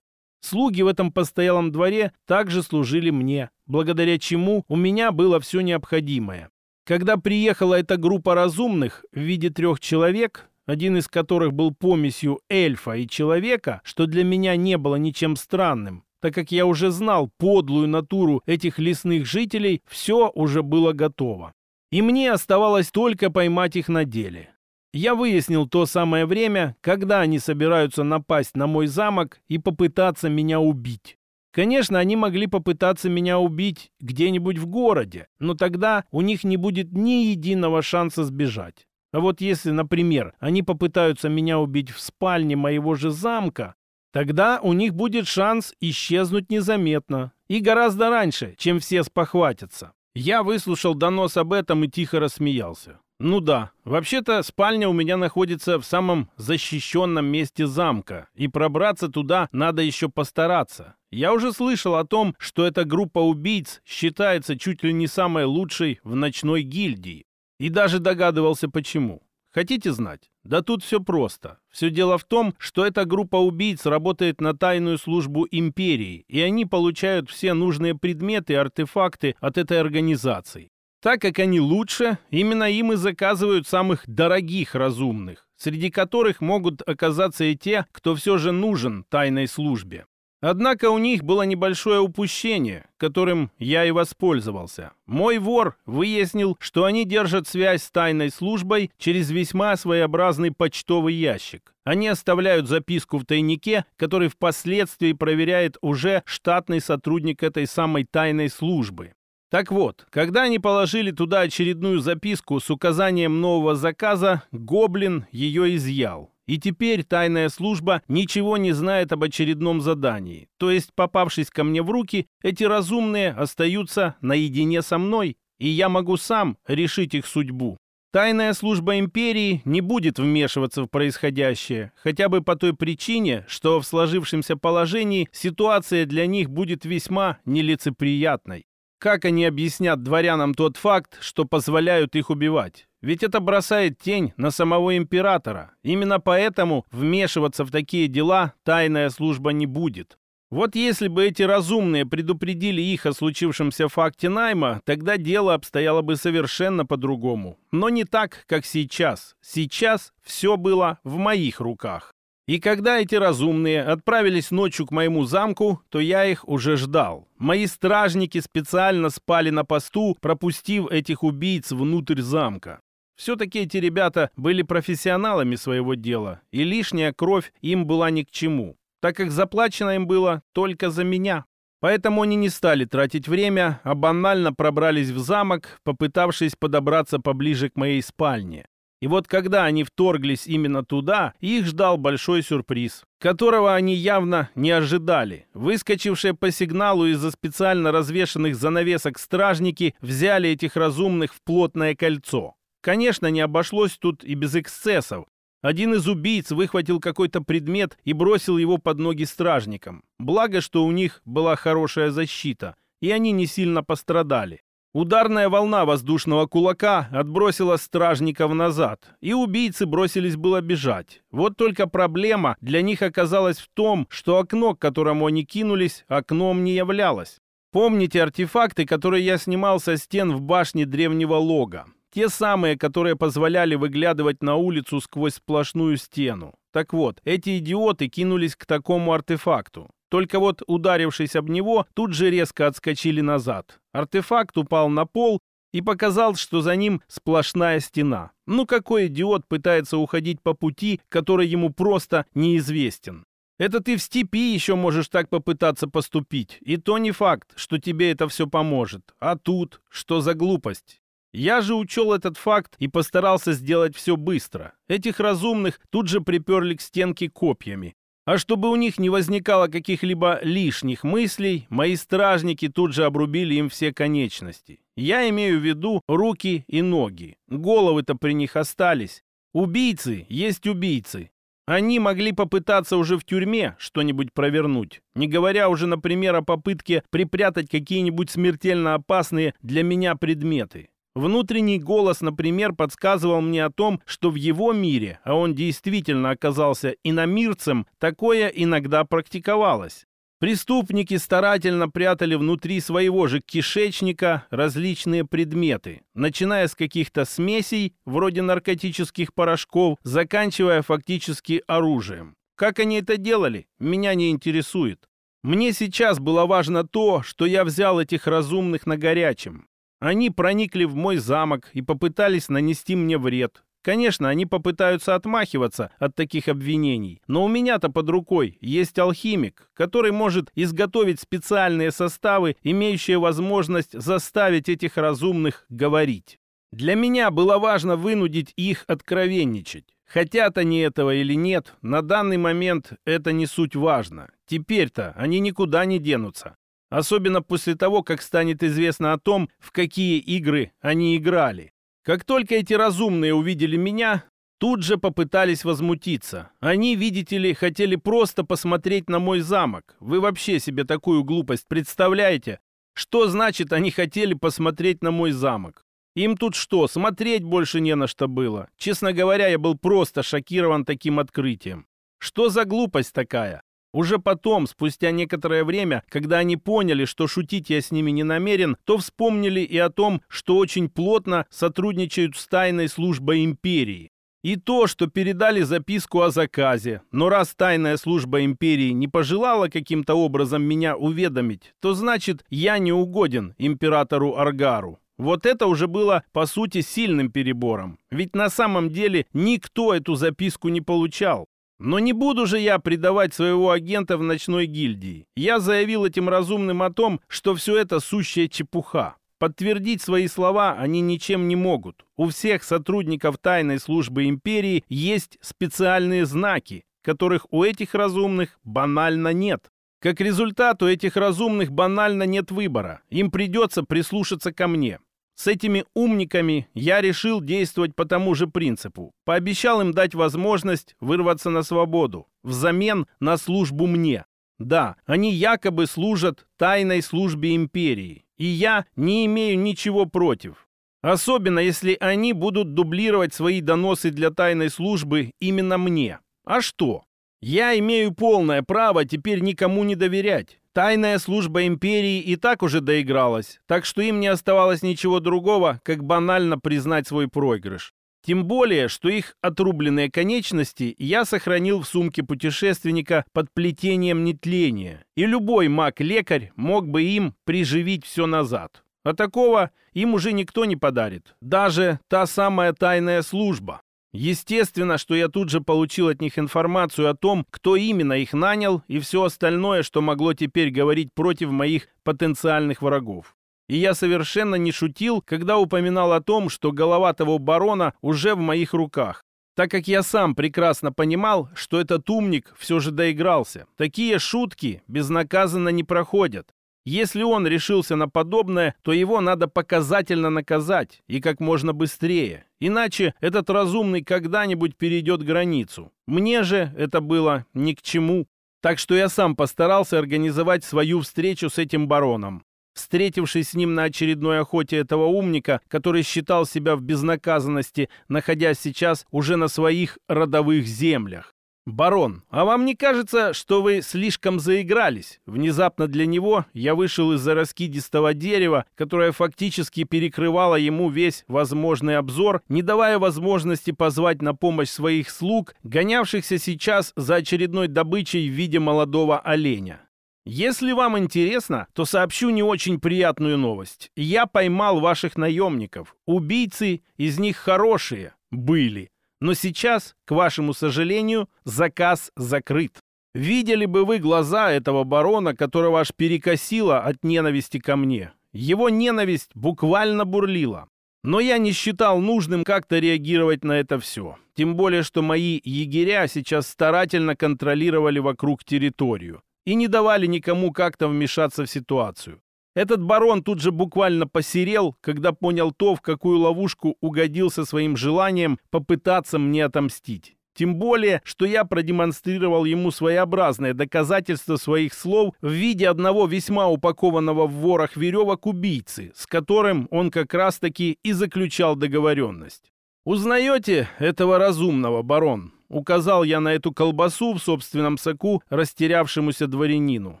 Слуги в этом постоялом дворе также служили мне, благодаря чему у меня было все необходимое. Когда приехала эта группа разумных в виде трех человек, один из которых был помесью эльфа и человека, что для меня не было ничем странным, так как я уже знал подлую натуру этих лесных жителей, все уже было готово. И мне оставалось только поймать их на деле. Я выяснил то самое время, когда они собираются напасть на мой замок и попытаться меня убить. Конечно, они могли попытаться меня убить где-нибудь в городе, но тогда у них не будет ни единого шанса сбежать. А вот если, например, они попытаются меня убить в спальне моего же замка, тогда у них будет шанс исчезнуть незаметно и гораздо раньше, чем все спохватятся. Я выслушал донос об этом и тихо рассмеялся. Ну да, вообще-то спальня у меня находится в самом защищенном месте замка, и пробраться туда надо еще постараться. Я уже слышал о том, что эта группа убийц считается чуть ли не самой лучшей в ночной гильдии. И даже догадывался почему. Хотите знать? Да тут все просто. Все дело в том, что эта группа убийц работает на тайную службу империи, и они получают все нужные предметы и артефакты от этой организации. Так как они лучше, именно им и заказывают самых дорогих разумных, среди которых могут оказаться и те, кто все же нужен тайной службе. Однако у них было небольшое упущение, которым я и воспользовался. Мой вор выяснил, что они держат связь с тайной службой через весьма своеобразный почтовый ящик. Они оставляют записку в тайнике, который впоследствии проверяет уже штатный сотрудник этой самой тайной службы. Так вот, когда они положили туда очередную записку с указанием нового заказа, Гоблин ее изъял. И теперь тайная служба ничего не знает об очередном задании. То есть, попавшись ко мне в руки, эти разумные остаются наедине со мной, и я могу сам решить их судьбу. Тайная служба империи не будет вмешиваться в происходящее, хотя бы по той причине, что в сложившемся положении ситуация для них будет весьма нелицеприятной. Как они объяснят дворянам тот факт, что позволяют их убивать? Ведь это бросает тень на самого императора. Именно поэтому вмешиваться в такие дела тайная служба не будет. Вот если бы эти разумные предупредили их о случившемся факте найма, тогда дело обстояло бы совершенно по-другому. Но не так, как сейчас. Сейчас все было в моих руках. И когда эти разумные отправились ночью к моему замку, то я их уже ждал. Мои стражники специально спали на посту, пропустив этих убийц внутрь замка. Все-таки эти ребята были профессионалами своего дела, и лишняя кровь им была ни к чему, так как заплачено им было только за меня. Поэтому они не стали тратить время, а банально пробрались в замок, попытавшись подобраться поближе к моей спальне. И вот когда они вторглись именно туда, их ждал большой сюрприз, которого они явно не ожидали. Выскочившие по сигналу из-за специально развешанных занавесок стражники взяли этих разумных в плотное кольцо. Конечно, не обошлось тут и без эксцессов. Один из убийц выхватил какой-то предмет и бросил его под ноги стражникам. Благо, что у них была хорошая защита, и они не сильно пострадали. Ударная волна воздушного кулака отбросила стражников назад, и убийцы бросились было бежать. Вот только проблема для них оказалась в том, что окно, к которому они кинулись, окном не являлось. Помните артефакты, которые я снимал со стен в башне древнего лога? Те самые, которые позволяли выглядывать на улицу сквозь сплошную стену. Так вот, эти идиоты кинулись к такому артефакту. Только вот, ударившись об него, тут же резко отскочили назад. Артефакт упал на пол и показал, что за ним сплошная стена. Ну какой идиот пытается уходить по пути, который ему просто неизвестен? Это ты в степи еще можешь так попытаться поступить. И то не факт, что тебе это все поможет. А тут что за глупость? Я же учел этот факт и постарался сделать все быстро. Этих разумных тут же приперли к стенке копьями. А чтобы у них не возникало каких-либо лишних мыслей, мои стражники тут же обрубили им все конечности. Я имею в виду руки и ноги. Головы-то при них остались. Убийцы есть убийцы. Они могли попытаться уже в тюрьме что-нибудь провернуть, не говоря уже, например, о попытке припрятать какие-нибудь смертельно опасные для меня предметы. Внутренний голос, например, подсказывал мне о том, что в его мире, а он действительно оказался иномирцем, такое иногда практиковалось. Преступники старательно прятали внутри своего же кишечника различные предметы, начиная с каких-то смесей, вроде наркотических порошков, заканчивая фактически оружием. Как они это делали, меня не интересует. Мне сейчас было важно то, что я взял этих разумных на горячем. Они проникли в мой замок и попытались нанести мне вред. Конечно, они попытаются отмахиваться от таких обвинений, но у меня-то под рукой есть алхимик, который может изготовить специальные составы, имеющие возможность заставить этих разумных говорить. Для меня было важно вынудить их откровенничать. Хотят они этого или нет, на данный момент это не суть важно. Теперь-то они никуда не денутся. Особенно после того, как станет известно о том, в какие игры они играли. Как только эти разумные увидели меня, тут же попытались возмутиться. Они, видите ли, хотели просто посмотреть на мой замок. Вы вообще себе такую глупость представляете? Что значит они хотели посмотреть на мой замок? Им тут что, смотреть больше не на что было? Честно говоря, я был просто шокирован таким открытием. Что за глупость такая? Уже потом, спустя некоторое время, когда они поняли, что шутить я с ними не намерен, то вспомнили и о том, что очень плотно сотрудничают с тайной службой империи. И то, что передали записку о заказе. Но раз тайная служба империи не пожелала каким-то образом меня уведомить, то значит, я не угоден императору Аргару. Вот это уже было, по сути, сильным перебором. Ведь на самом деле никто эту записку не получал. Но не буду же я предавать своего агента в ночной гильдии. Я заявил этим разумным о том, что все это сущая чепуха. Подтвердить свои слова они ничем не могут. У всех сотрудников тайной службы империи есть специальные знаки, которых у этих разумных банально нет. Как результат, у этих разумных банально нет выбора. Им придется прислушаться ко мне. С этими умниками я решил действовать по тому же принципу. Пообещал им дать возможность вырваться на свободу, взамен на службу мне. Да, они якобы служат тайной службе империи, и я не имею ничего против. Особенно, если они будут дублировать свои доносы для тайной службы именно мне. А что? Я имею полное право теперь никому не доверять. Тайная служба империи и так уже доигралась, так что им не оставалось ничего другого, как банально признать свой проигрыш. Тем более, что их отрубленные конечности я сохранил в сумке путешественника под плетением нетления, и любой маг-лекарь мог бы им приживить все назад. А такого им уже никто не подарит, даже та самая тайная служба. Естественно, что я тут же получил от них информацию о том, кто именно их нанял и все остальное, что могло теперь говорить против моих потенциальных врагов. И я совершенно не шутил, когда упоминал о том, что голова того барона уже в моих руках, так как я сам прекрасно понимал, что этот умник все же доигрался. Такие шутки безнаказанно не проходят. Если он решился на подобное, то его надо показательно наказать и как можно быстрее. Иначе этот разумный когда-нибудь перейдет границу. Мне же это было ни к чему. Так что я сам постарался организовать свою встречу с этим бароном. Встретившись с ним на очередной охоте этого умника, который считал себя в безнаказанности, находясь сейчас уже на своих родовых землях. «Барон, а вам не кажется, что вы слишком заигрались?» Внезапно для него я вышел из-за раскидистого дерева, которое фактически перекрывало ему весь возможный обзор, не давая возможности позвать на помощь своих слуг, гонявшихся сейчас за очередной добычей в виде молодого оленя. Если вам интересно, то сообщу не очень приятную новость. Я поймал ваших наемников. Убийцы из них хорошие были. Но сейчас, к вашему сожалению, заказ закрыт. Видели бы вы глаза этого барона, которого аж перекосило от ненависти ко мне. Его ненависть буквально бурлила. Но я не считал нужным как-то реагировать на это все. Тем более, что мои егеря сейчас старательно контролировали вокруг территорию и не давали никому как-то вмешаться в ситуацию. Этот барон тут же буквально посерел, когда понял то, в какую ловушку угодил со своим желанием попытаться мне отомстить. Тем более, что я продемонстрировал ему своеобразное доказательство своих слов в виде одного весьма упакованного в ворох веревок убийцы, с которым он как раз-таки и заключал договоренность. «Узнаете этого разумного, барон?» Указал я на эту колбасу в собственном соку растерявшемуся дворянину.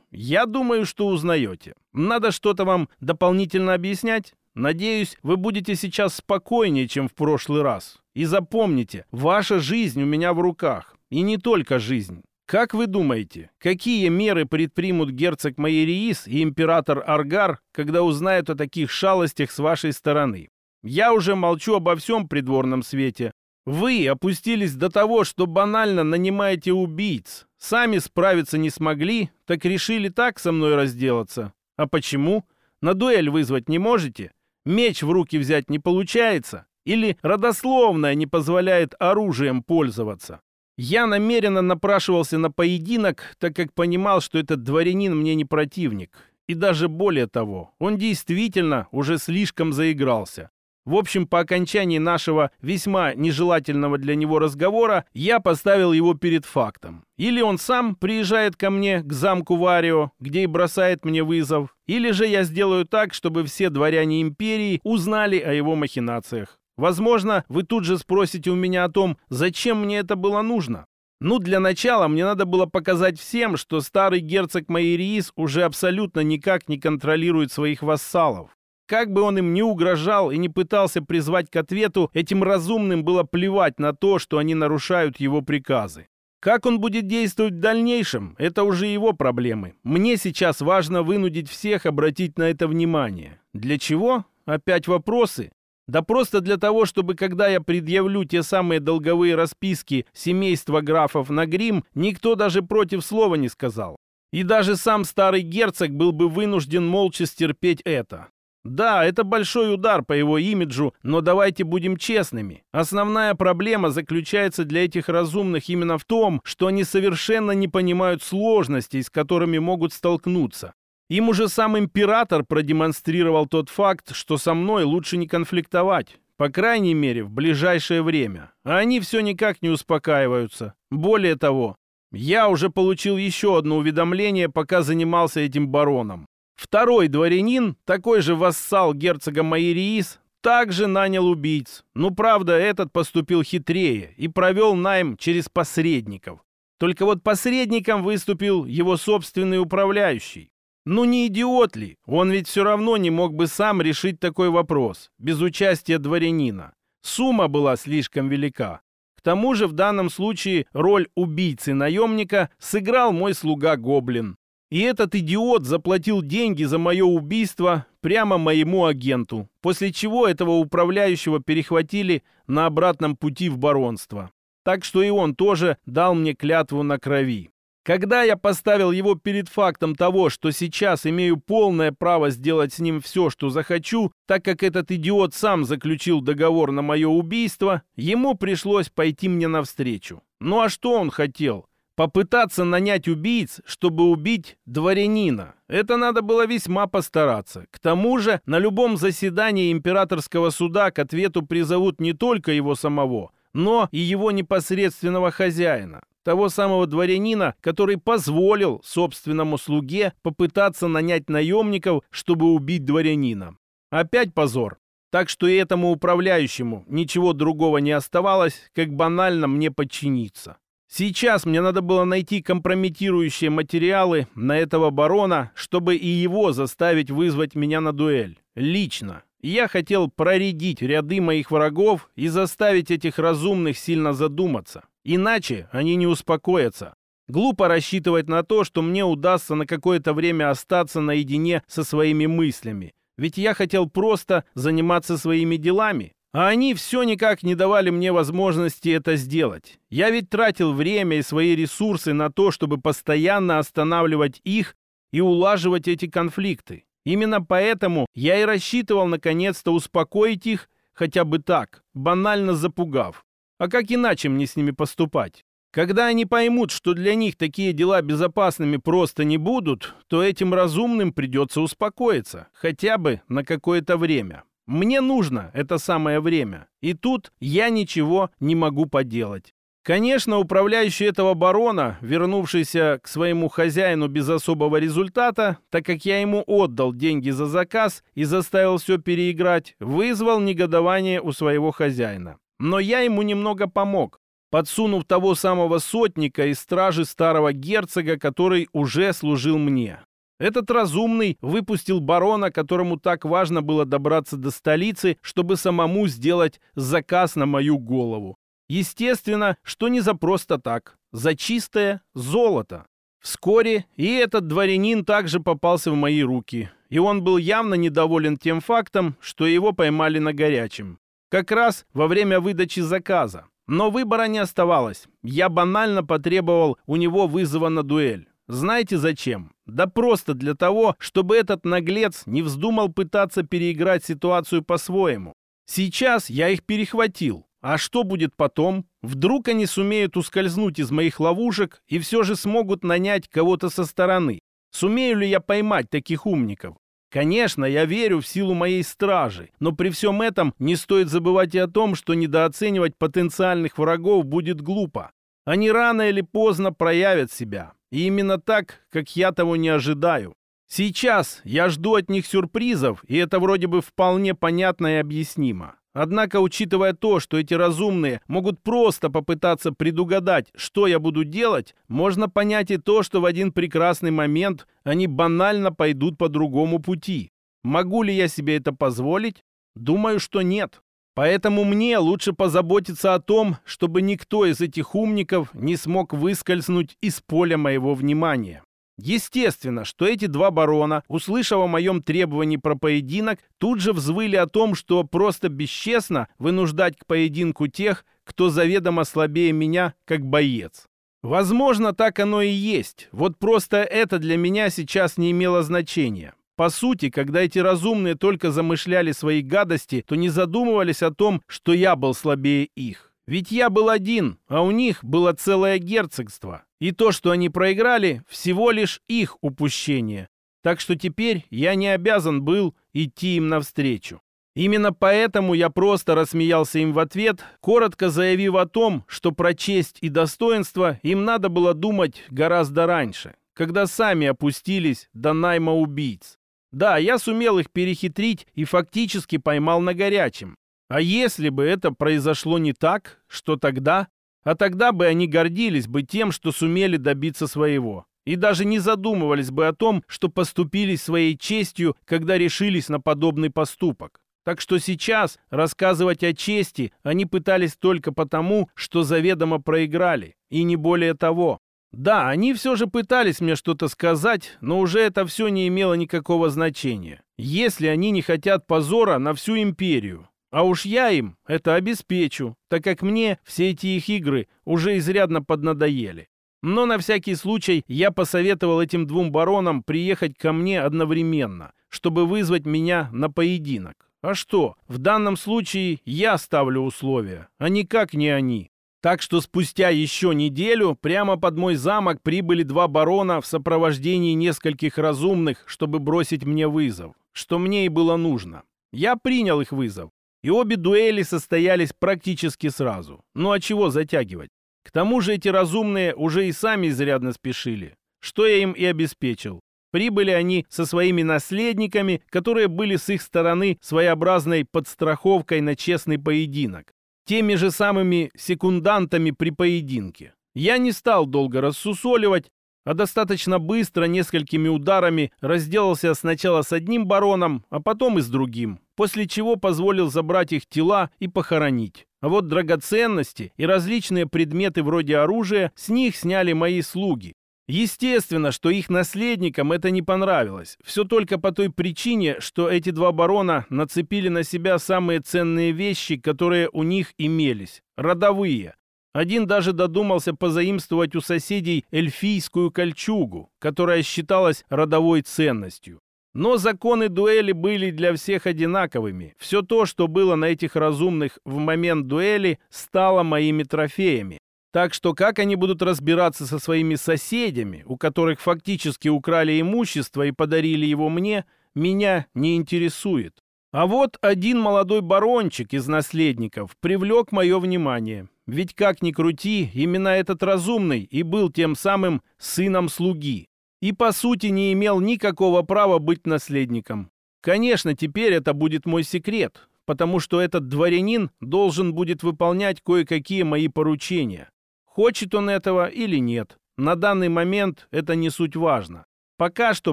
«Я думаю, что узнаете. Надо что-то вам дополнительно объяснять? Надеюсь, вы будете сейчас спокойнее, чем в прошлый раз. И запомните, ваша жизнь у меня в руках. И не только жизнь. Как вы думаете, какие меры предпримут герцог Майериис и император Аргар, когда узнают о таких шалостях с вашей стороны? Я уже молчу обо всем придворном свете, вы опустились до того, что банально нанимаете убийц. Сами справиться не смогли, так решили так со мной разделаться. А почему? На дуэль вызвать не можете? Меч в руки взять не получается? Или родословная не позволяет оружием пользоваться? Я намеренно напрашивался на поединок, так как понимал, что этот дворянин мне не противник. И даже более того, он действительно уже слишком заигрался. В общем, по окончании нашего весьма нежелательного для него разговора я поставил его перед фактом. Или он сам приезжает ко мне, к замку Варио, где и бросает мне вызов, или же я сделаю так, чтобы все дворяне империи узнали о его махинациях. Возможно, вы тут же спросите у меня о том, зачем мне это было нужно. Ну, для начала мне надо было показать всем, что старый герцог Майериис уже абсолютно никак не контролирует своих вассалов. Как бы он им ни угрожал и не пытался призвать к ответу, этим разумным было плевать на то, что они нарушают его приказы. Как он будет действовать в дальнейшем, это уже его проблемы. Мне сейчас важно вынудить всех обратить на это внимание. Для чего? Опять вопросы? Да просто для того, чтобы когда я предъявлю те самые долговые расписки семейства графов на грим, никто даже против слова не сказал. И даже сам старый герцог был бы вынужден молча стерпеть это. Да, это большой удар по его имиджу, но давайте будем честными. Основная проблема заключается для этих разумных именно в том, что они совершенно не понимают сложностей, с которыми могут столкнуться. Им уже сам император продемонстрировал тот факт, что со мной лучше не конфликтовать. По крайней мере, в ближайшее время. А они все никак не успокаиваются. Более того, я уже получил еще одно уведомление, пока занимался этим бароном. Второй дворянин, такой же вассал герцога Майериис, также нанял убийц. Ну, правда, этот поступил хитрее и провел найм через посредников. Только вот посредником выступил его собственный управляющий. Ну не идиот ли? Он ведь все равно не мог бы сам решить такой вопрос, без участия дворянина. Сумма была слишком велика. К тому же в данном случае роль убийцы-наемника сыграл мой слуга Гоблин. И этот идиот заплатил деньги за мое убийство прямо моему агенту, после чего этого управляющего перехватили на обратном пути в баронство. Так что и он тоже дал мне клятву на крови. Когда я поставил его перед фактом того, что сейчас имею полное право сделать с ним все, что захочу, так как этот идиот сам заключил договор на мое убийство, ему пришлось пойти мне навстречу. Ну а что он хотел? Попытаться нанять убийц, чтобы убить дворянина. Это надо было весьма постараться. К тому же, на любом заседании императорского суда к ответу призовут не только его самого, но и его непосредственного хозяина, того самого дворянина, который позволил собственному слуге попытаться нанять наемников, чтобы убить дворянина. Опять позор. Так что и этому управляющему ничего другого не оставалось, как банально мне подчиниться. Сейчас мне надо было найти компрометирующие материалы на этого барона, чтобы и его заставить вызвать меня на дуэль. Лично. Я хотел проредить ряды моих врагов и заставить этих разумных сильно задуматься. Иначе они не успокоятся. Глупо рассчитывать на то, что мне удастся на какое-то время остаться наедине со своими мыслями. Ведь я хотел просто заниматься своими делами. А они все никак не давали мне возможности это сделать. Я ведь тратил время и свои ресурсы на то, чтобы постоянно останавливать их и улаживать эти конфликты. Именно поэтому я и рассчитывал наконец-то успокоить их хотя бы так, банально запугав. А как иначе мне с ними поступать? Когда они поймут, что для них такие дела безопасными просто не будут, то этим разумным придется успокоиться, хотя бы на какое-то время. Мне нужно это самое время, и тут я ничего не могу поделать. Конечно, управляющий этого барона, вернувшийся к своему хозяину без особого результата, так как я ему отдал деньги за заказ и заставил все переиграть, вызвал негодование у своего хозяина. Но я ему немного помог, подсунув того самого сотника из стражи старого герцога, который уже служил мне. Этот разумный выпустил барона, которому так важно было добраться до столицы, чтобы самому сделать заказ на мою голову. Естественно, что не за просто так, за чистое золото. Вскоре и этот дворянин также попался в мои руки, и он был явно недоволен тем фактом, что его поймали на горячем. Как раз во время выдачи заказа. Но выбора не оставалось. Я банально потребовал у него вызова на дуэль. Знаете зачем? Да просто для того, чтобы этот наглец не вздумал пытаться переиграть ситуацию по-своему. Сейчас я их перехватил. А что будет потом? Вдруг они сумеют ускользнуть из моих ловушек и все же смогут нанять кого-то со стороны. Сумею ли я поймать таких умников? Конечно, я верю в силу моей стражи, но при всем этом не стоит забывать и о том, что недооценивать потенциальных врагов будет глупо. Они рано или поздно проявят себя. И именно так, как я того не ожидаю. Сейчас я жду от них сюрпризов, и это вроде бы вполне понятно и объяснимо. Однако, учитывая то, что эти разумные могут просто попытаться предугадать, что я буду делать, можно понять и то, что в один прекрасный момент они банально пойдут по другому пути. Могу ли я себе это позволить? Думаю, что нет. Поэтому мне лучше позаботиться о том, чтобы никто из этих умников не смог выскользнуть из поля моего внимания. Естественно, что эти два барона, услышав о моем требовании про поединок, тут же взвыли о том, что просто бесчестно вынуждать к поединку тех, кто заведомо слабее меня, как боец. Возможно, так оно и есть. Вот просто это для меня сейчас не имело значения. По сути, когда эти разумные только замышляли свои гадости, то не задумывались о том, что я был слабее их. Ведь я был один, а у них было целое герцогство. И то, что они проиграли, всего лишь их упущение. Так что теперь я не обязан был идти им навстречу. Именно поэтому я просто рассмеялся им в ответ, коротко заявив о том, что про честь и достоинство им надо было думать гораздо раньше, когда сами опустились до найма убийц. Да, я сумел их перехитрить и фактически поймал на горячем. А если бы это произошло не так, что тогда? А тогда бы они гордились бы тем, что сумели добиться своего. И даже не задумывались бы о том, что поступили своей честью, когда решились на подобный поступок. Так что сейчас рассказывать о чести они пытались только потому, что заведомо проиграли, и не более того. Да, они все же пытались мне что-то сказать, но уже это все не имело никакого значения. Если они не хотят позора на всю империю, а уж я им это обеспечу, так как мне все эти их игры уже изрядно поднадоели. Но на всякий случай я посоветовал этим двум баронам приехать ко мне одновременно, чтобы вызвать меня на поединок. А что, в данном случае я ставлю условия, а никак не они. Так что спустя еще неделю прямо под мой замок прибыли два барона в сопровождении нескольких разумных, чтобы бросить мне вызов, что мне и было нужно. Я принял их вызов, и обе дуэли состоялись практически сразу. Ну а чего затягивать? К тому же эти разумные уже и сами изрядно спешили, что я им и обеспечил. Прибыли они со своими наследниками, которые были с их стороны своеобразной подстраховкой на честный поединок. Теми же самыми секундантами при поединке. Я не стал долго рассусоливать, а достаточно быстро несколькими ударами разделался сначала с одним бароном, а потом и с другим, после чего позволил забрать их тела и похоронить. А вот драгоценности и различные предметы вроде оружия с них сняли мои слуги. Естественно, что их наследникам это не понравилось. Все только по той причине, что эти два барона нацепили на себя самые ценные вещи, которые у них имелись. Родовые. Один даже додумался позаимствовать у соседей эльфийскую кольчугу, которая считалась родовой ценностью. Но законы дуэли были для всех одинаковыми. Все то, что было на этих разумных в момент дуэли, стало моими трофеями. Так что как они будут разбираться со своими соседями, у которых фактически украли имущество и подарили его мне, меня не интересует. А вот один молодой барончик из наследников привлек мое внимание. Ведь как ни крути, именно этот разумный и был тем самым сыном слуги. И по сути не имел никакого права быть наследником. Конечно, теперь это будет мой секрет, потому что этот дворянин должен будет выполнять кое-какие мои поручения. Хочет он этого или нет. На данный момент это не суть важно. Пока что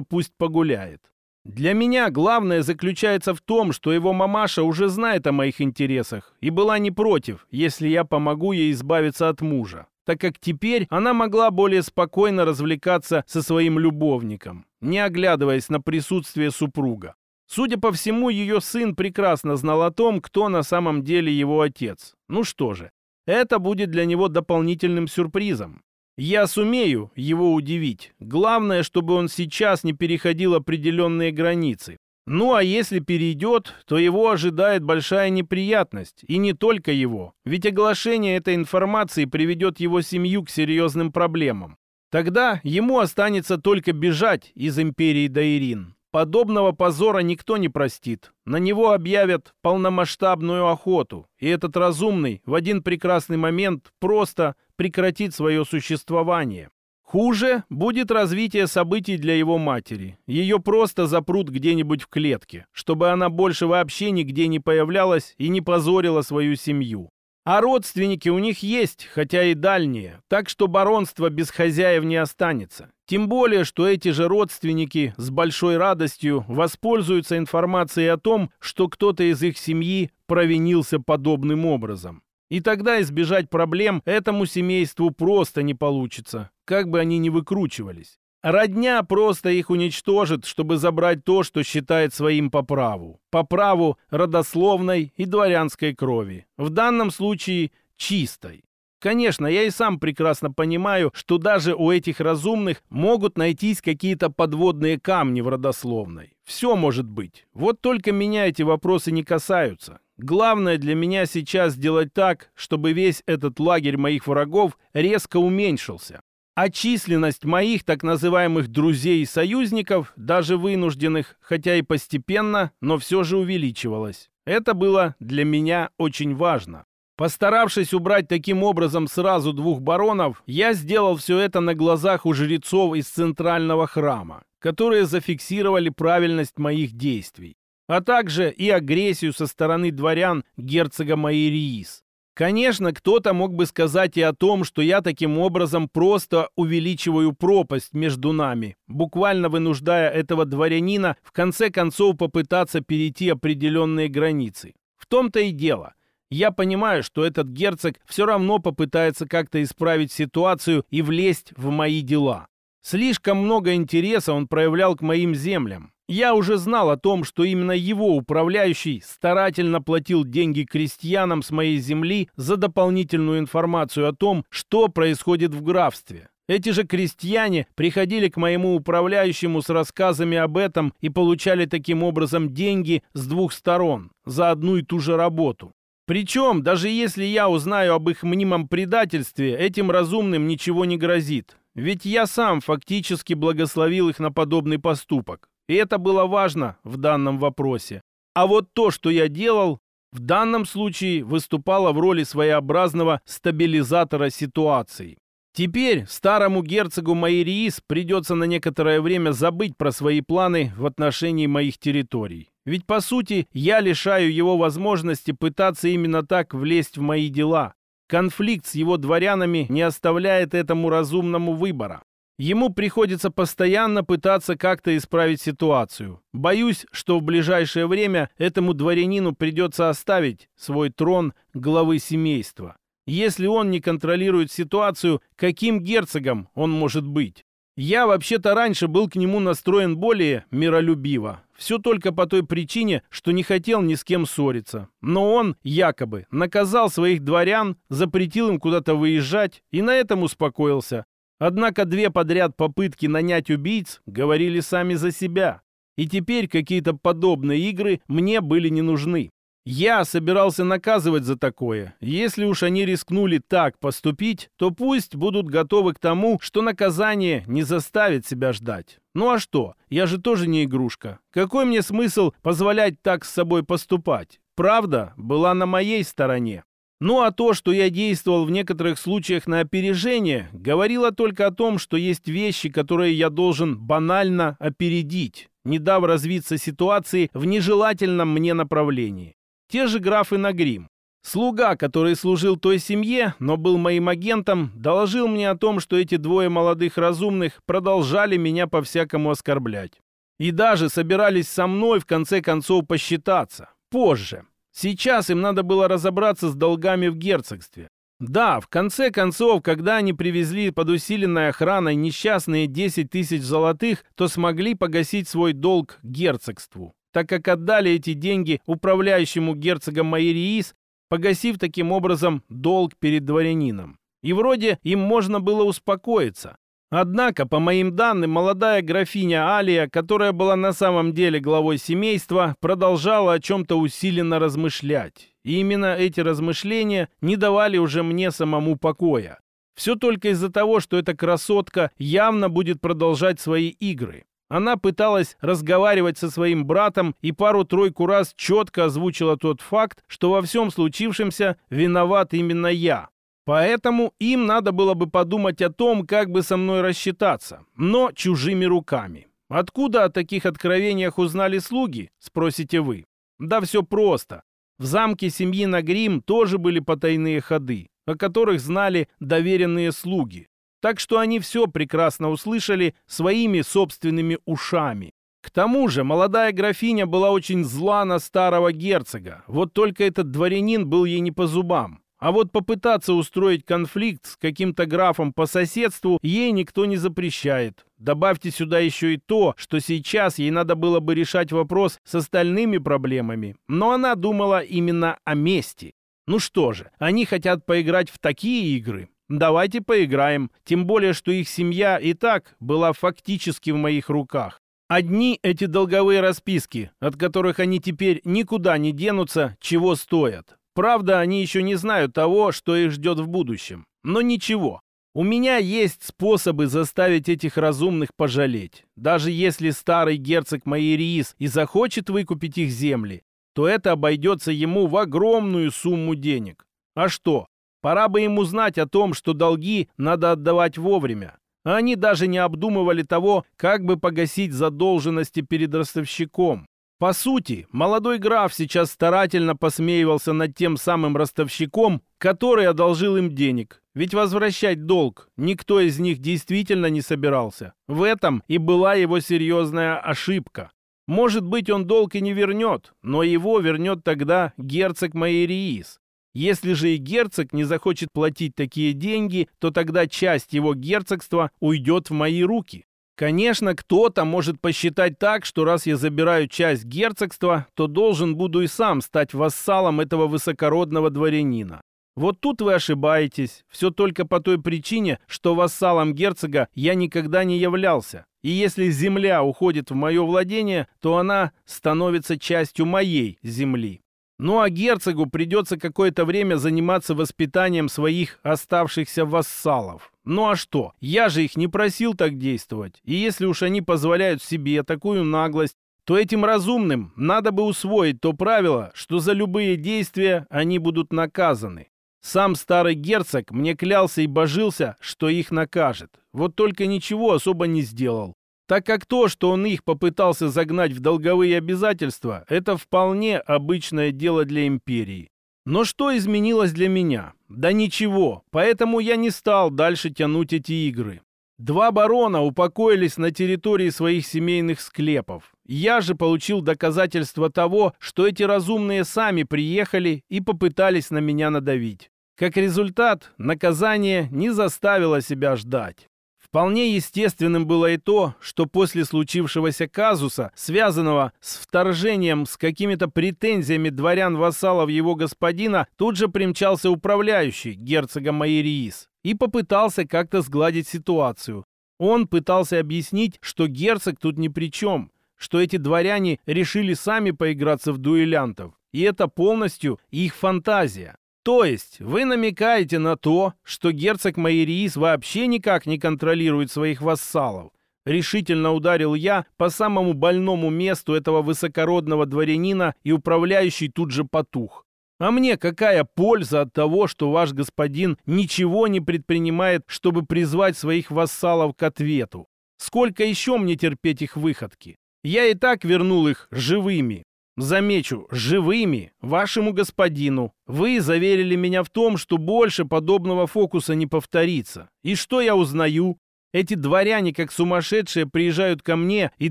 пусть погуляет. Для меня главное заключается в том, что его мамаша уже знает о моих интересах и была не против, если я помогу ей избавиться от мужа, так как теперь она могла более спокойно развлекаться со своим любовником, не оглядываясь на присутствие супруга. Судя по всему, ее сын прекрасно знал о том, кто на самом деле его отец. Ну что же, это будет для него дополнительным сюрпризом. Я сумею его удивить. Главное, чтобы он сейчас не переходил определенные границы. Ну а если перейдет, то его ожидает большая неприятность. И не только его. Ведь оглашение этой информации приведет его семью к серьезным проблемам. Тогда ему останется только бежать из империи Дайрин. Подобного позора никто не простит. На него объявят полномасштабную охоту, и этот разумный в один прекрасный момент просто прекратит свое существование. Хуже будет развитие событий для его матери. Ее просто запрут где-нибудь в клетке, чтобы она больше вообще нигде не появлялась и не позорила свою семью. А родственники у них есть, хотя и дальние, так что баронство без хозяев не останется. Тем более, что эти же родственники с большой радостью воспользуются информацией о том, что кто-то из их семьи провинился подобным образом. И тогда избежать проблем этому семейству просто не получится, как бы они ни выкручивались. Родня просто их уничтожит, чтобы забрать то, что считает своим по праву. По праву родословной и дворянской крови. В данном случае чистой. Конечно, я и сам прекрасно понимаю, что даже у этих разумных могут найтись какие-то подводные камни в родословной. Все может быть. Вот только меня эти вопросы не касаются. Главное для меня сейчас сделать так, чтобы весь этот лагерь моих врагов резко уменьшился а численность моих так называемых друзей и союзников, даже вынужденных, хотя и постепенно, но все же увеличивалась. Это было для меня очень важно. Постаравшись убрать таким образом сразу двух баронов, я сделал все это на глазах у жрецов из центрального храма, которые зафиксировали правильность моих действий, а также и агрессию со стороны дворян герцога Майриис. Конечно, кто-то мог бы сказать и о том, что я таким образом просто увеличиваю пропасть между нами, буквально вынуждая этого дворянина в конце концов попытаться перейти определенные границы. В том-то и дело. Я понимаю, что этот герцог все равно попытается как-то исправить ситуацию и влезть в мои дела. Слишком много интереса он проявлял к моим землям. Я уже знал о том, что именно его управляющий старательно платил деньги крестьянам с моей земли за дополнительную информацию о том, что происходит в графстве. Эти же крестьяне приходили к моему управляющему с рассказами об этом и получали таким образом деньги с двух сторон за одну и ту же работу. Причем, даже если я узнаю об их мнимом предательстве, этим разумным ничего не грозит. Ведь я сам фактически благословил их на подобный поступок. И это было важно в данном вопросе. А вот то, что я делал, в данном случае выступало в роли своеобразного стабилизатора ситуации. Теперь старому герцогу Майриис придется на некоторое время забыть про свои планы в отношении моих территорий. Ведь, по сути, я лишаю его возможности пытаться именно так влезть в мои дела. Конфликт с его дворянами не оставляет этому разумному выбора. Ему приходится постоянно пытаться как-то исправить ситуацию. Боюсь, что в ближайшее время этому дворянину придется оставить свой трон главы семейства. Если он не контролирует ситуацию, каким герцогом он может быть? Я вообще-то раньше был к нему настроен более миролюбиво. Все только по той причине, что не хотел ни с кем ссориться. Но он, якобы, наказал своих дворян, запретил им куда-то выезжать и на этом успокоился. Однако две подряд попытки нанять убийц говорили сами за себя. И теперь какие-то подобные игры мне были не нужны. Я собирался наказывать за такое. Если уж они рискнули так поступить, то пусть будут готовы к тому, что наказание не заставит себя ждать. Ну а что? Я же тоже не игрушка. Какой мне смысл позволять так с собой поступать? Правда была на моей стороне. Ну а то, что я действовал в некоторых случаях на опережение, говорило только о том, что есть вещи, которые я должен банально опередить, не дав развиться ситуации в нежелательном мне направлении. Те же графы на грим. Слуга, который служил той семье, но был моим агентом, доложил мне о том, что эти двое молодых разумных продолжали меня по-всякому оскорблять. И даже собирались со мной в конце концов посчитаться. Позже. Сейчас им надо было разобраться с долгами в герцогстве. Да, в конце концов, когда они привезли под усиленной охраной несчастные 10 тысяч золотых, то смогли погасить свой долг герцогству так как отдали эти деньги управляющему герцогом Майериис, погасив таким образом долг перед дворянином. И вроде им можно было успокоиться. Однако, по моим данным, молодая графиня Алия, которая была на самом деле главой семейства, продолжала о чем-то усиленно размышлять. И именно эти размышления не давали уже мне самому покоя. Все только из-за того, что эта красотка явно будет продолжать свои игры. Она пыталась разговаривать со своим братом и пару-тройку раз четко озвучила тот факт, что во всем случившемся виноват именно я. Поэтому им надо было бы подумать о том, как бы со мной рассчитаться, но чужими руками. Откуда о таких откровениях узнали слуги, спросите вы? Да все просто. В замке семьи Нагрим тоже были потайные ходы, о которых знали доверенные слуги так что они все прекрасно услышали своими собственными ушами. К тому же молодая графиня была очень зла на старого герцога, вот только этот дворянин был ей не по зубам. А вот попытаться устроить конфликт с каким-то графом по соседству ей никто не запрещает. Добавьте сюда еще и то, что сейчас ей надо было бы решать вопрос с остальными проблемами. Но она думала именно о мести. Ну что же, они хотят поиграть в такие игры, Давайте поиграем, тем более, что их семья и так была фактически в моих руках. Одни эти долговые расписки, от которых они теперь никуда не денутся, чего стоят. Правда, они еще не знают того, что их ждет в будущем. Но ничего. У меня есть способы заставить этих разумных пожалеть. Даже если старый герцог Майериис и захочет выкупить их земли, то это обойдется ему в огромную сумму денег. А что? Пора бы ему знать о том, что долги надо отдавать вовремя. Они даже не обдумывали того, как бы погасить задолженности перед ростовщиком. По сути, молодой граф сейчас старательно посмеивался над тем самым ростовщиком, который одолжил им денег. Ведь возвращать долг никто из них действительно не собирался. В этом и была его серьезная ошибка. Может быть, он долг и не вернет, но его вернет тогда герцог Майериис. Если же и герцог не захочет платить такие деньги, то тогда часть его герцогства уйдет в мои руки. Конечно, кто-то может посчитать так, что раз я забираю часть герцогства, то должен буду и сам стать вассалом этого высокородного дворянина. Вот тут вы ошибаетесь. Все только по той причине, что вассалом герцога я никогда не являлся. И если земля уходит в мое владение, то она становится частью моей земли. Ну а герцогу придется какое-то время заниматься воспитанием своих оставшихся вассалов. Ну а что? Я же их не просил так действовать. И если уж они позволяют себе такую наглость, то этим разумным надо бы усвоить то правило, что за любые действия они будут наказаны. Сам старый герцог мне клялся и божился, что их накажет. Вот только ничего особо не сделал так как то, что он их попытался загнать в долговые обязательства, это вполне обычное дело для империи. Но что изменилось для меня? Да ничего, поэтому я не стал дальше тянуть эти игры. Два барона упокоились на территории своих семейных склепов. Я же получил доказательство того, что эти разумные сами приехали и попытались на меня надавить. Как результат, наказание не заставило себя ждать. Вполне естественным было и то, что после случившегося казуса, связанного с вторжением с какими-то претензиями дворян-вассалов его господина, тут же примчался управляющий, герцога Майериис, и попытался как-то сгладить ситуацию. Он пытался объяснить, что герцог тут ни при чем, что эти дворяне решили сами поиграться в дуэлянтов, и это полностью их фантазия. То есть вы намекаете на то, что герцог Майериис вообще никак не контролирует своих вассалов. Решительно ударил я по самому больному месту этого высокородного дворянина и управляющий тут же потух. А мне какая польза от того, что ваш господин ничего не предпринимает, чтобы призвать своих вассалов к ответу? Сколько еще мне терпеть их выходки? Я и так вернул их живыми. Замечу, живыми, вашему господину. Вы заверили меня в том, что больше подобного фокуса не повторится. И что я узнаю? Эти дворяне, как сумасшедшие, приезжают ко мне и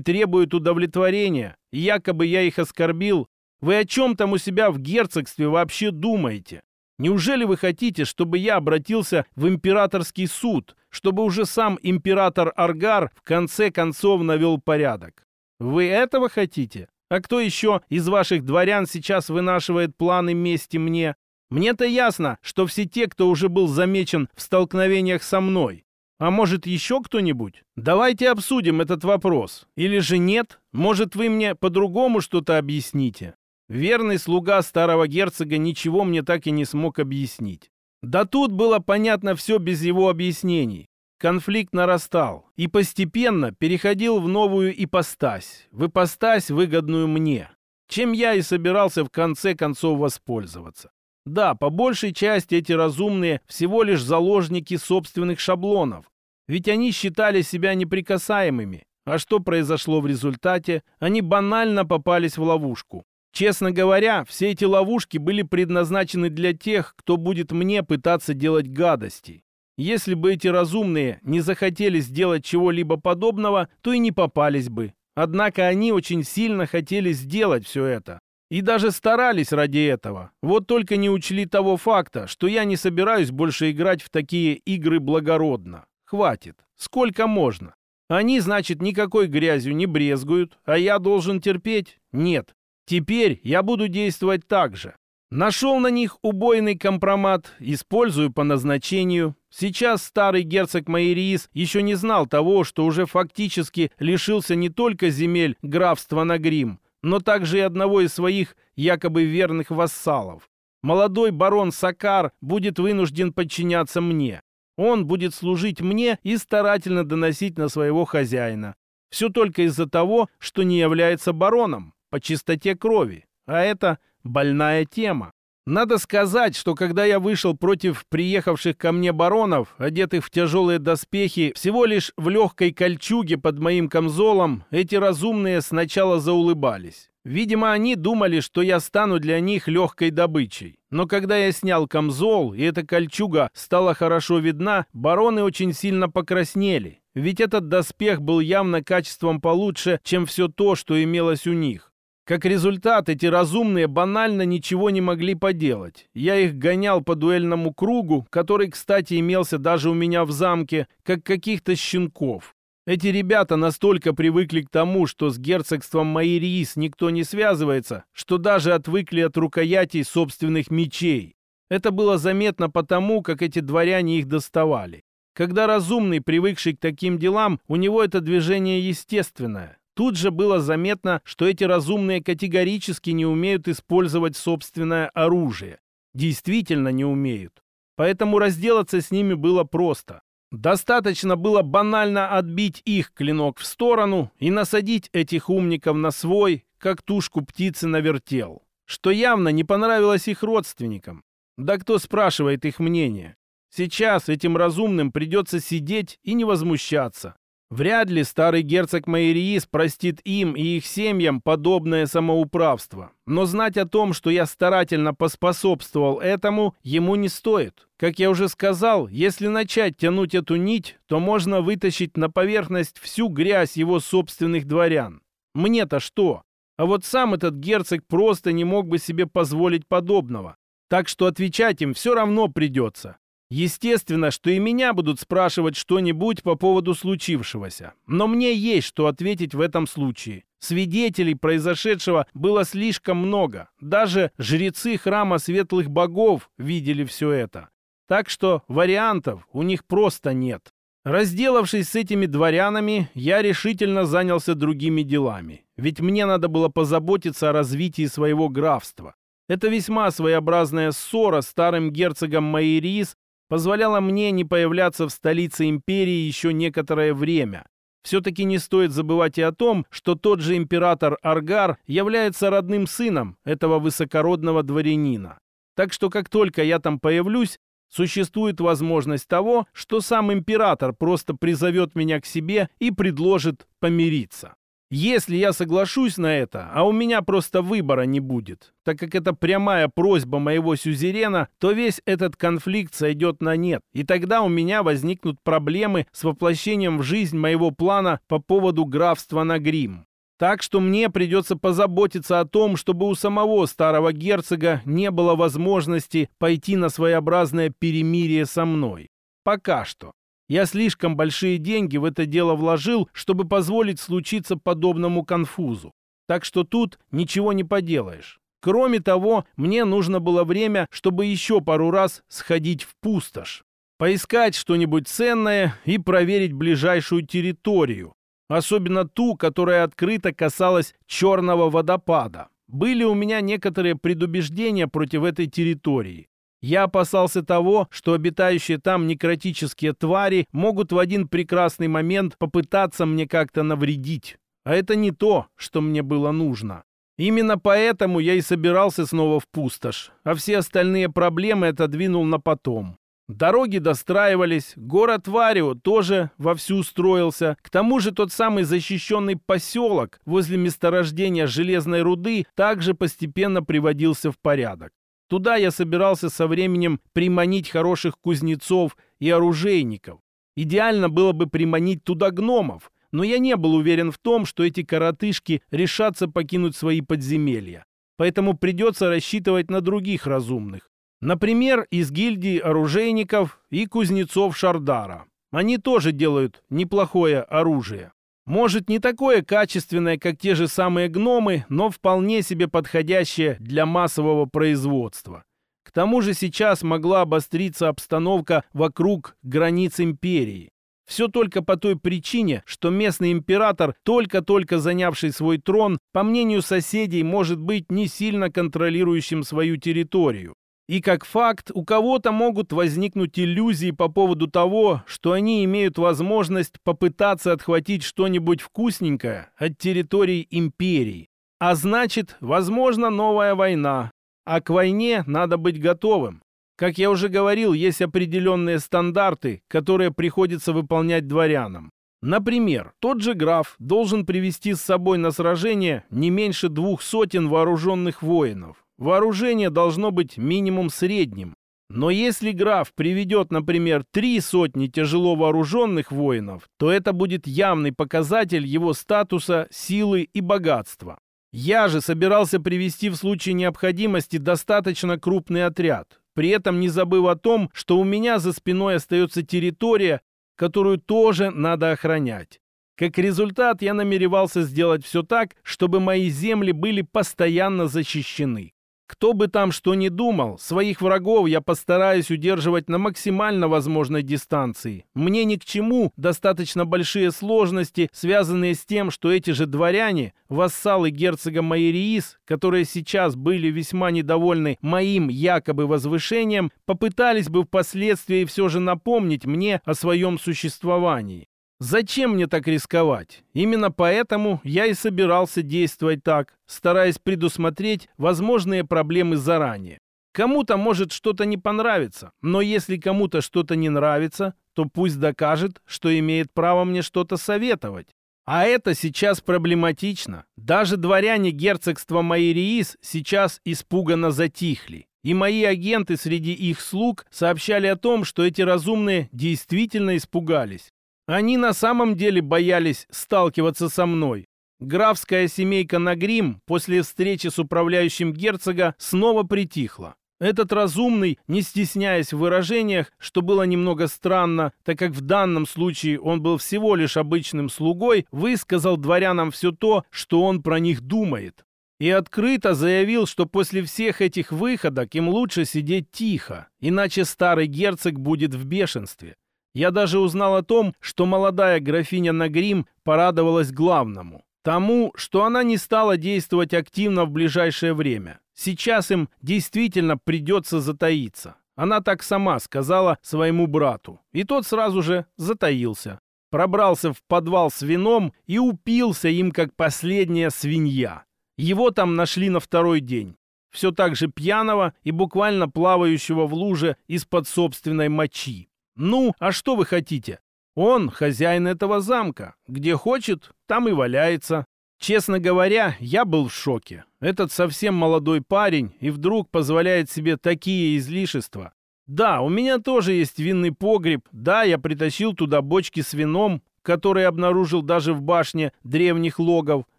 требуют удовлетворения. Якобы я их оскорбил. Вы о чем там у себя в герцогстве вообще думаете? Неужели вы хотите, чтобы я обратился в императорский суд, чтобы уже сам император Аргар в конце концов навел порядок? Вы этого хотите? А кто еще из ваших дворян сейчас вынашивает планы мести мне? Мне-то ясно, что все те, кто уже был замечен в столкновениях со мной. А может, еще кто-нибудь? Давайте обсудим этот вопрос. Или же нет? Может, вы мне по-другому что-то объясните? Верный слуга старого герцога ничего мне так и не смог объяснить. Да тут было понятно все без его объяснений. Конфликт нарастал и постепенно переходил в новую ипостась, в ипостась, выгодную мне, чем я и собирался в конце концов воспользоваться. Да, по большей части эти разумные всего лишь заложники собственных шаблонов, ведь они считали себя неприкасаемыми. А что произошло в результате? Они банально попались в ловушку. Честно говоря, все эти ловушки были предназначены для тех, кто будет мне пытаться делать гадости. Если бы эти разумные не захотели сделать чего-либо подобного, то и не попались бы. Однако они очень сильно хотели сделать все это. И даже старались ради этого. Вот только не учли того факта, что я не собираюсь больше играть в такие игры благородно. Хватит. Сколько можно? Они, значит, никакой грязью не брезгуют, а я должен терпеть? Нет. Теперь я буду действовать так же. Нашел на них убойный компромат, использую по назначению. Сейчас старый герцог Майериис еще не знал того, что уже фактически лишился не только земель графства Нагрим, но также и одного из своих якобы верных вассалов. Молодой барон Сакар будет вынужден подчиняться мне. Он будет служить мне и старательно доносить на своего хозяина. Все только из-за того, что не является бароном по чистоте крови. А это больная тема. Надо сказать, что когда я вышел против приехавших ко мне баронов, одетых в тяжелые доспехи, всего лишь в легкой кольчуге под моим камзолом, эти разумные сначала заулыбались. Видимо, они думали, что я стану для них легкой добычей. Но когда я снял камзол, и эта кольчуга стала хорошо видна, бароны очень сильно покраснели. Ведь этот доспех был явно качеством получше, чем все то, что имелось у них. Как результат, эти разумные банально ничего не могли поделать. Я их гонял по дуэльному кругу, который, кстати, имелся даже у меня в замке, как каких-то щенков. Эти ребята настолько привыкли к тому, что с герцогством Майриис никто не связывается, что даже отвыкли от рукоятей собственных мечей. Это было заметно потому, как эти дворяне их доставали. Когда разумный, привыкший к таким делам, у него это движение естественное. Тут же было заметно, что эти разумные категорически не умеют использовать собственное оружие. Действительно не умеют. Поэтому разделаться с ними было просто. Достаточно было банально отбить их клинок в сторону и насадить этих умников на свой, как тушку птицы на вертел. Что явно не понравилось их родственникам. Да кто спрашивает их мнение? Сейчас этим разумным придется сидеть и не возмущаться. Вряд ли старый герцог Майриис простит им и их семьям подобное самоуправство. Но знать о том, что я старательно поспособствовал этому, ему не стоит. Как я уже сказал, если начать тянуть эту нить, то можно вытащить на поверхность всю грязь его собственных дворян. Мне-то что? А вот сам этот герцог просто не мог бы себе позволить подобного. Так что отвечать им все равно придется. Естественно, что и меня будут спрашивать что-нибудь по поводу случившегося. Но мне есть что ответить в этом случае. Свидетелей произошедшего было слишком много. Даже жрецы храма светлых богов видели все это. Так что вариантов у них просто нет. Разделавшись с этими дворянами, я решительно занялся другими делами. Ведь мне надо было позаботиться о развитии своего графства. Это весьма своеобразная ссора с старым герцогом Майрис позволяла мне не появляться в столице империи еще некоторое время. Все-таки не стоит забывать и о том, что тот же император Аргар является родным сыном этого высокородного дворянина. Так что как только я там появлюсь, существует возможность того, что сам император просто призовет меня к себе и предложит помириться. Если я соглашусь на это, а у меня просто выбора не будет, так как это прямая просьба моего сюзерена, то весь этот конфликт сойдет на нет, и тогда у меня возникнут проблемы с воплощением в жизнь моего плана по поводу графства на Грим. Так что мне придется позаботиться о том, чтобы у самого старого герцога не было возможности пойти на своеобразное перемирие со мной. Пока что. Я слишком большие деньги в это дело вложил, чтобы позволить случиться подобному конфузу. Так что тут ничего не поделаешь. Кроме того, мне нужно было время, чтобы еще пару раз сходить в пустошь. Поискать что-нибудь ценное и проверить ближайшую территорию. Особенно ту, которая открыто касалась черного водопада. Были у меня некоторые предубеждения против этой территории. Я опасался того, что обитающие там некротические твари могут в один прекрасный момент попытаться мне как-то навредить. А это не то, что мне было нужно. Именно поэтому я и собирался снова в пустошь, а все остальные проблемы отодвинул на потом. Дороги достраивались, город Варио тоже вовсю строился. К тому же тот самый защищенный поселок возле месторождения железной руды также постепенно приводился в порядок. Туда я собирался со временем приманить хороших кузнецов и оружейников. Идеально было бы приманить туда гномов, но я не был уверен в том, что эти коротышки решатся покинуть свои подземелья. Поэтому придется рассчитывать на других разумных. Например, из гильдии оружейников и кузнецов Шардара. Они тоже делают неплохое оружие. Может, не такое качественное, как те же самые гномы, но вполне себе подходящее для массового производства. К тому же сейчас могла обостриться обстановка вокруг границ империи. Все только по той причине, что местный император, только-только занявший свой трон, по мнению соседей, может быть не сильно контролирующим свою территорию. И как факт, у кого-то могут возникнуть иллюзии по поводу того, что они имеют возможность попытаться отхватить что-нибудь вкусненькое от территории империи. А значит, возможно, новая война. А к войне надо быть готовым. Как я уже говорил, есть определенные стандарты, которые приходится выполнять дворянам. Например, тот же граф должен привести с собой на сражение не меньше двух сотен вооруженных воинов. Вооружение должно быть минимум средним. Но если граф приведет, например, три сотни тяжело вооруженных воинов, то это будет явный показатель его статуса, силы и богатства. Я же собирался привести в случае необходимости достаточно крупный отряд, при этом не забыв о том, что у меня за спиной остается территория, которую тоже надо охранять. Как результат, я намеревался сделать все так, чтобы мои земли были постоянно защищены. Кто бы там что ни думал, своих врагов я постараюсь удерживать на максимально возможной дистанции. Мне ни к чему достаточно большие сложности, связанные с тем, что эти же дворяне, вассалы герцога Майриис, которые сейчас были весьма недовольны моим якобы возвышением, попытались бы впоследствии все же напомнить мне о своем существовании. Зачем мне так рисковать? Именно поэтому я и собирался действовать так, стараясь предусмотреть возможные проблемы заранее. Кому-то может что-то не понравиться, но если кому-то что-то не нравится, то пусть докажет, что имеет право мне что-то советовать. А это сейчас проблематично. Даже дворяне герцогства Майриис сейчас испуганно затихли. И мои агенты среди их слуг сообщали о том, что эти разумные действительно испугались. Они на самом деле боялись сталкиваться со мной. Графская семейка Нагрим после встречи с управляющим герцога снова притихла. Этот разумный, не стесняясь в выражениях, что было немного странно, так как в данном случае он был всего лишь обычным слугой, высказал дворянам все то, что он про них думает. И открыто заявил, что после всех этих выходок им лучше сидеть тихо, иначе старый герцог будет в бешенстве. Я даже узнал о том, что молодая графиня Нагрим порадовалась главному. Тому, что она не стала действовать активно в ближайшее время. Сейчас им действительно придется затаиться. Она так сама сказала своему брату. И тот сразу же затаился. Пробрался в подвал с вином и упился им, как последняя свинья. Его там нашли на второй день. Все так же пьяного и буквально плавающего в луже из-под собственной мочи. Ну, а что вы хотите? Он хозяин этого замка. Где хочет, там и валяется. Честно говоря, я был в шоке. Этот совсем молодой парень и вдруг позволяет себе такие излишества. Да, у меня тоже есть винный погреб. Да, я притащил туда бочки с вином, которые обнаружил даже в башне древних логов.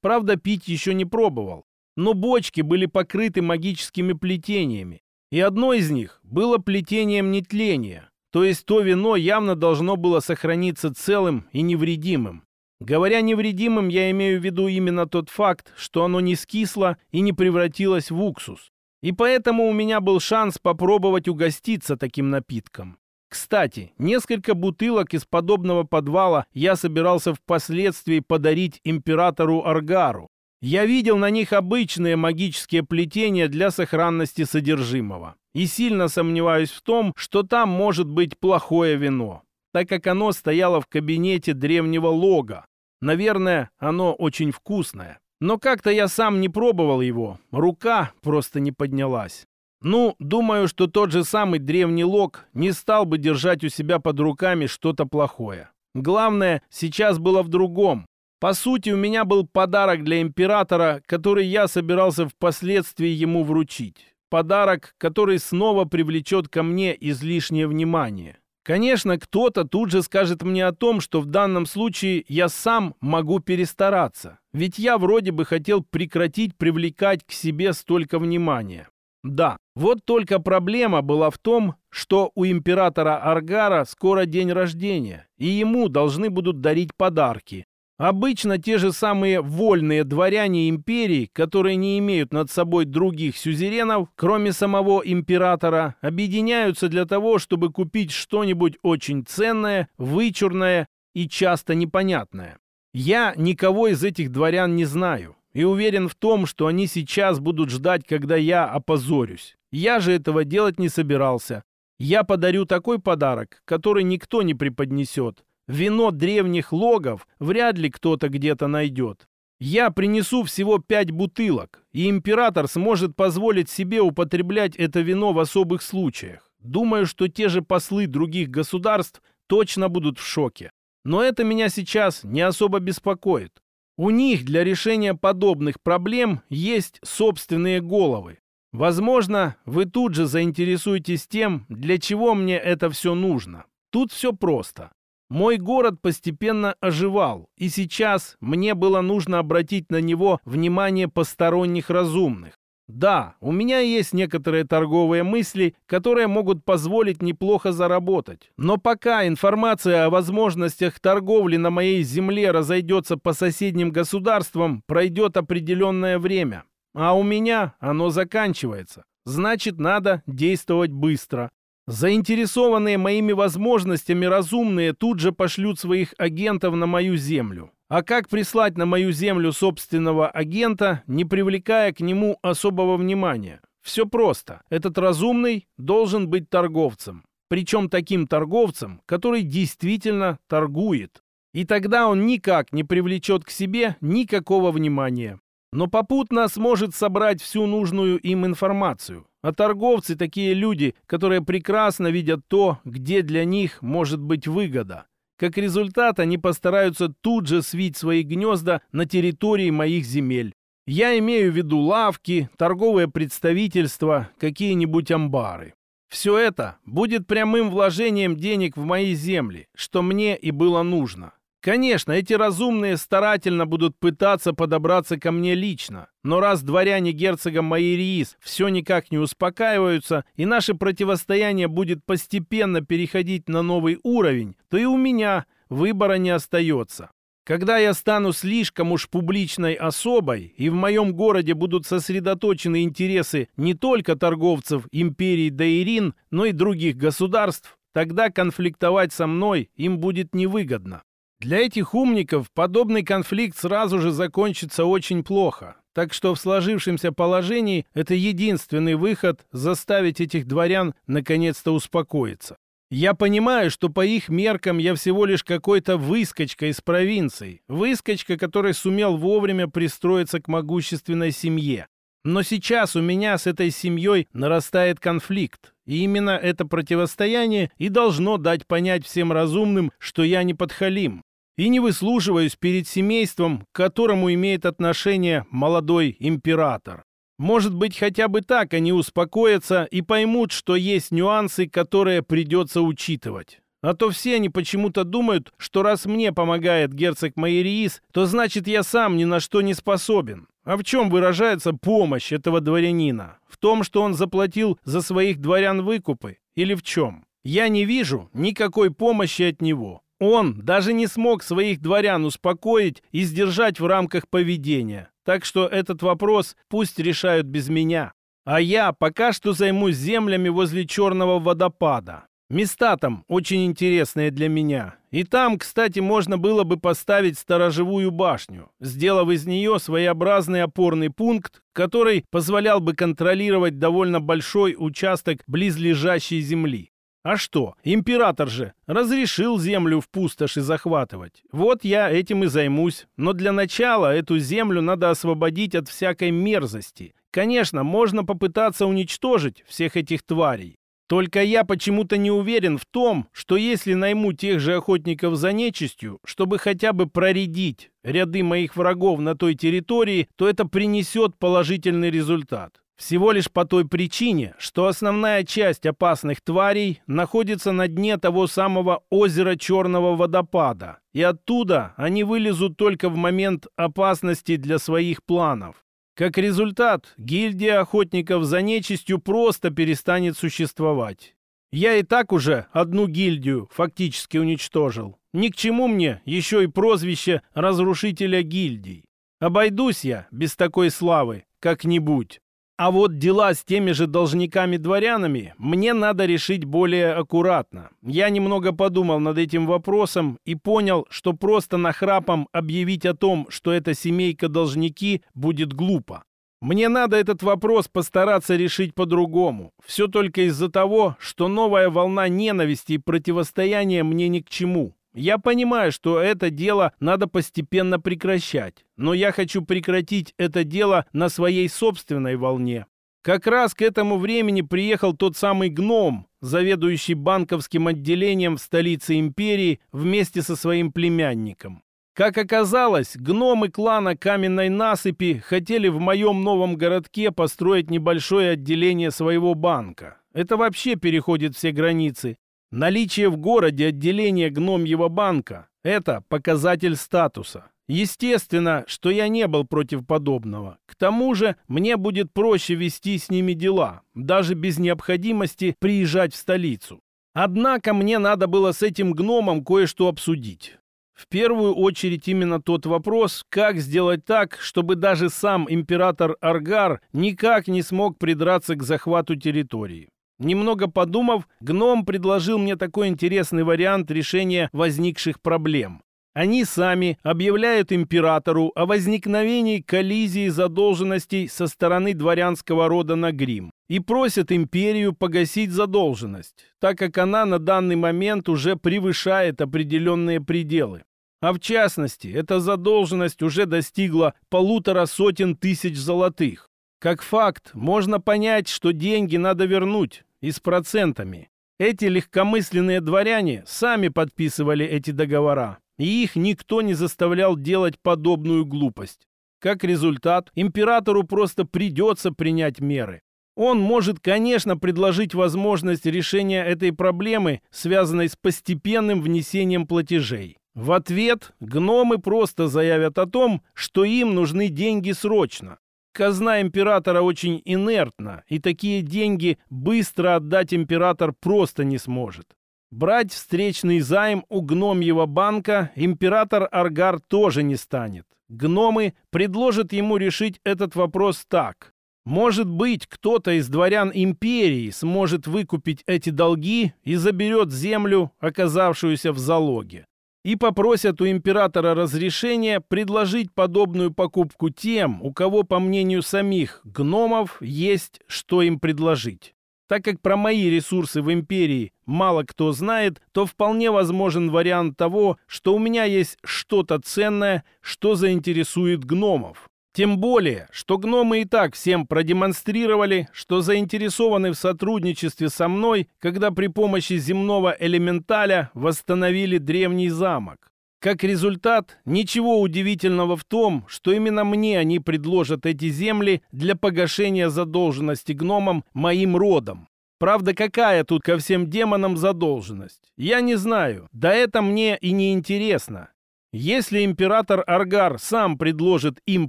Правда, пить еще не пробовал. Но бочки были покрыты магическими плетениями. И одно из них было плетением нетления. То есть то вино явно должно было сохраниться целым и невредимым. Говоря невредимым, я имею в виду именно тот факт, что оно не скисло и не превратилось в уксус. И поэтому у меня был шанс попробовать угоститься таким напитком. Кстати, несколько бутылок из подобного подвала я собирался впоследствии подарить императору Аргару. Я видел на них обычные магические плетения для сохранности содержимого. И сильно сомневаюсь в том, что там может быть плохое вино, так как оно стояло в кабинете древнего лога, Наверное, оно очень вкусное. Но как-то я сам не пробовал его. Рука просто не поднялась. Ну, думаю, что тот же самый древний лог не стал бы держать у себя под руками что-то плохое. Главное, сейчас было в другом. По сути, у меня был подарок для императора, который я собирался впоследствии ему вручить. Подарок, который снова привлечет ко мне излишнее внимание. Конечно, кто-то тут же скажет мне о том, что в данном случае я сам могу перестараться, ведь я вроде бы хотел прекратить привлекать к себе столько внимания. Да, вот только проблема была в том, что у императора Аргара скоро день рождения, и ему должны будут дарить подарки, Обычно те же самые вольные дворяне империи, которые не имеют над собой других сюзеренов, кроме самого императора, объединяются для того, чтобы купить что-нибудь очень ценное, вычурное и часто непонятное. Я никого из этих дворян не знаю и уверен в том, что они сейчас будут ждать, когда я опозорюсь. Я же этого делать не собирался. Я подарю такой подарок, который никто не преподнесет, Вино древних логов вряд ли кто-то где-то найдет. Я принесу всего пять бутылок, и император сможет позволить себе употреблять это вино в особых случаях. Думаю, что те же послы других государств точно будут в шоке. Но это меня сейчас не особо беспокоит. У них для решения подобных проблем есть собственные головы. Возможно, вы тут же заинтересуетесь тем, для чего мне это все нужно. Тут все просто. Мой город постепенно оживал, и сейчас мне было нужно обратить на него внимание посторонних разумных. Да, у меня есть некоторые торговые мысли, которые могут позволить неплохо заработать. Но пока информация о возможностях торговли на моей земле разойдется по соседним государствам, пройдет определенное время. А у меня оно заканчивается. Значит, надо действовать быстро. Заинтересованные моими возможностями разумные тут же пошлют своих агентов на мою землю. А как прислать на мою землю собственного агента, не привлекая к нему особого внимания? Все просто. Этот разумный должен быть торговцем. Причем таким торговцем, который действительно торгует. И тогда он никак не привлечет к себе никакого внимания. Но попутно сможет собрать всю нужную им информацию. А торговцы такие люди, которые прекрасно видят то, где для них может быть выгода. Как результат, они постараются тут же свить свои гнезда на территории моих земель. Я имею в виду лавки, торговые представительства, какие-нибудь амбары. Все это будет прямым вложением денег в мои земли, что мне и было нужно. Конечно, эти разумные старательно будут пытаться подобраться ко мне лично, но раз дворяне герцога Майериис все никак не успокаиваются, и наше противостояние будет постепенно переходить на новый уровень, то и у меня выбора не остается. Когда я стану слишком уж публичной особой, и в моем городе будут сосредоточены интересы не только торговцев империи Даирин, но и других государств, тогда конфликтовать со мной им будет невыгодно. Для этих умников подобный конфликт сразу же закончится очень плохо. Так что в сложившемся положении это единственный выход заставить этих дворян наконец-то успокоиться. Я понимаю, что по их меркам я всего лишь какой-то выскочка из провинции. Выскочка, который сумел вовремя пристроиться к могущественной семье. Но сейчас у меня с этой семьей нарастает конфликт. И именно это противостояние и должно дать понять всем разумным, что я не подхалим и не выслуживаюсь перед семейством, к которому имеет отношение молодой император. Может быть, хотя бы так они успокоятся и поймут, что есть нюансы, которые придется учитывать. А то все они почему-то думают, что раз мне помогает герцог Майериис, то значит я сам ни на что не способен. А в чем выражается помощь этого дворянина? В том, что он заплатил за своих дворян выкупы? Или в чем? Я не вижу никакой помощи от него. Он даже не смог своих дворян успокоить и сдержать в рамках поведения. Так что этот вопрос пусть решают без меня. А я пока что займусь землями возле Черного водопада. Места там очень интересные для меня. И там, кстати, можно было бы поставить сторожевую башню, сделав из нее своеобразный опорный пункт, который позволял бы контролировать довольно большой участок близлежащей земли. А что, император же разрешил землю в пустоши захватывать. Вот я этим и займусь. Но для начала эту землю надо освободить от всякой мерзости. Конечно, можно попытаться уничтожить всех этих тварей. Только я почему-то не уверен в том, что если найму тех же охотников за нечистью, чтобы хотя бы проредить ряды моих врагов на той территории, то это принесет положительный результат. Всего лишь по той причине, что основная часть опасных тварей находится на дне того самого озера Черного водопада, и оттуда они вылезут только в момент опасности для своих планов. Как результат, гильдия охотников за нечистью просто перестанет существовать. Я и так уже одну гильдию фактически уничтожил. Ни к чему мне еще и прозвище разрушителя гильдий. Обойдусь я без такой славы как-нибудь. А вот дела с теми же должниками-дворянами мне надо решить более аккуратно. Я немного подумал над этим вопросом и понял, что просто нахрапом объявить о том, что эта семейка-должники, будет глупо. Мне надо этот вопрос постараться решить по-другому. Все только из-за того, что новая волна ненависти и противостояния мне ни к чему. Я понимаю, что это дело надо постепенно прекращать, но я хочу прекратить это дело на своей собственной волне. Как раз к этому времени приехал тот самый гном, заведующий банковским отделением в столице империи вместе со своим племянником. Как оказалось, гномы клана Каменной Насыпи хотели в моем новом городке построить небольшое отделение своего банка. Это вообще переходит все границы. Наличие в городе отделения гномьего банка – это показатель статуса. Естественно, что я не был против подобного. К тому же мне будет проще вести с ними дела, даже без необходимости приезжать в столицу. Однако мне надо было с этим гномом кое-что обсудить. В первую очередь именно тот вопрос, как сделать так, чтобы даже сам император Аргар никак не смог придраться к захвату территории. Немного подумав, гном предложил мне такой интересный вариант решения возникших проблем. Они сами объявляют императору о возникновении коллизии задолженностей со стороны дворянского рода на грим и просят империю погасить задолженность, так как она на данный момент уже превышает определенные пределы. А в частности, эта задолженность уже достигла полутора сотен тысяч золотых. Как факт, можно понять, что деньги надо вернуть, и с процентами. Эти легкомысленные дворяне сами подписывали эти договора, и их никто не заставлял делать подобную глупость. Как результат, императору просто придется принять меры. Он может, конечно, предложить возможность решения этой проблемы, связанной с постепенным внесением платежей. В ответ гномы просто заявят о том, что им нужны деньги срочно. Казна императора очень инертна, и такие деньги быстро отдать император просто не сможет. Брать встречный займ у гномьего банка император Аргар тоже не станет. Гномы предложат ему решить этот вопрос так. Может быть, кто-то из дворян империи сможет выкупить эти долги и заберет землю, оказавшуюся в залоге и попросят у императора разрешения предложить подобную покупку тем, у кого, по мнению самих гномов, есть что им предложить. Так как про мои ресурсы в империи мало кто знает, то вполне возможен вариант того, что у меня есть что-то ценное, что заинтересует гномов. Тем более, что гномы и так всем продемонстрировали, что заинтересованы в сотрудничестве со мной, когда при помощи земного элементаля восстановили древний замок. Как результат, ничего удивительного в том, что именно мне они предложат эти земли для погашения задолженности гномам моим родом. Правда, какая тут ко всем демонам задолженность? Я не знаю, да это мне и не интересно. Если император Аргар сам предложит им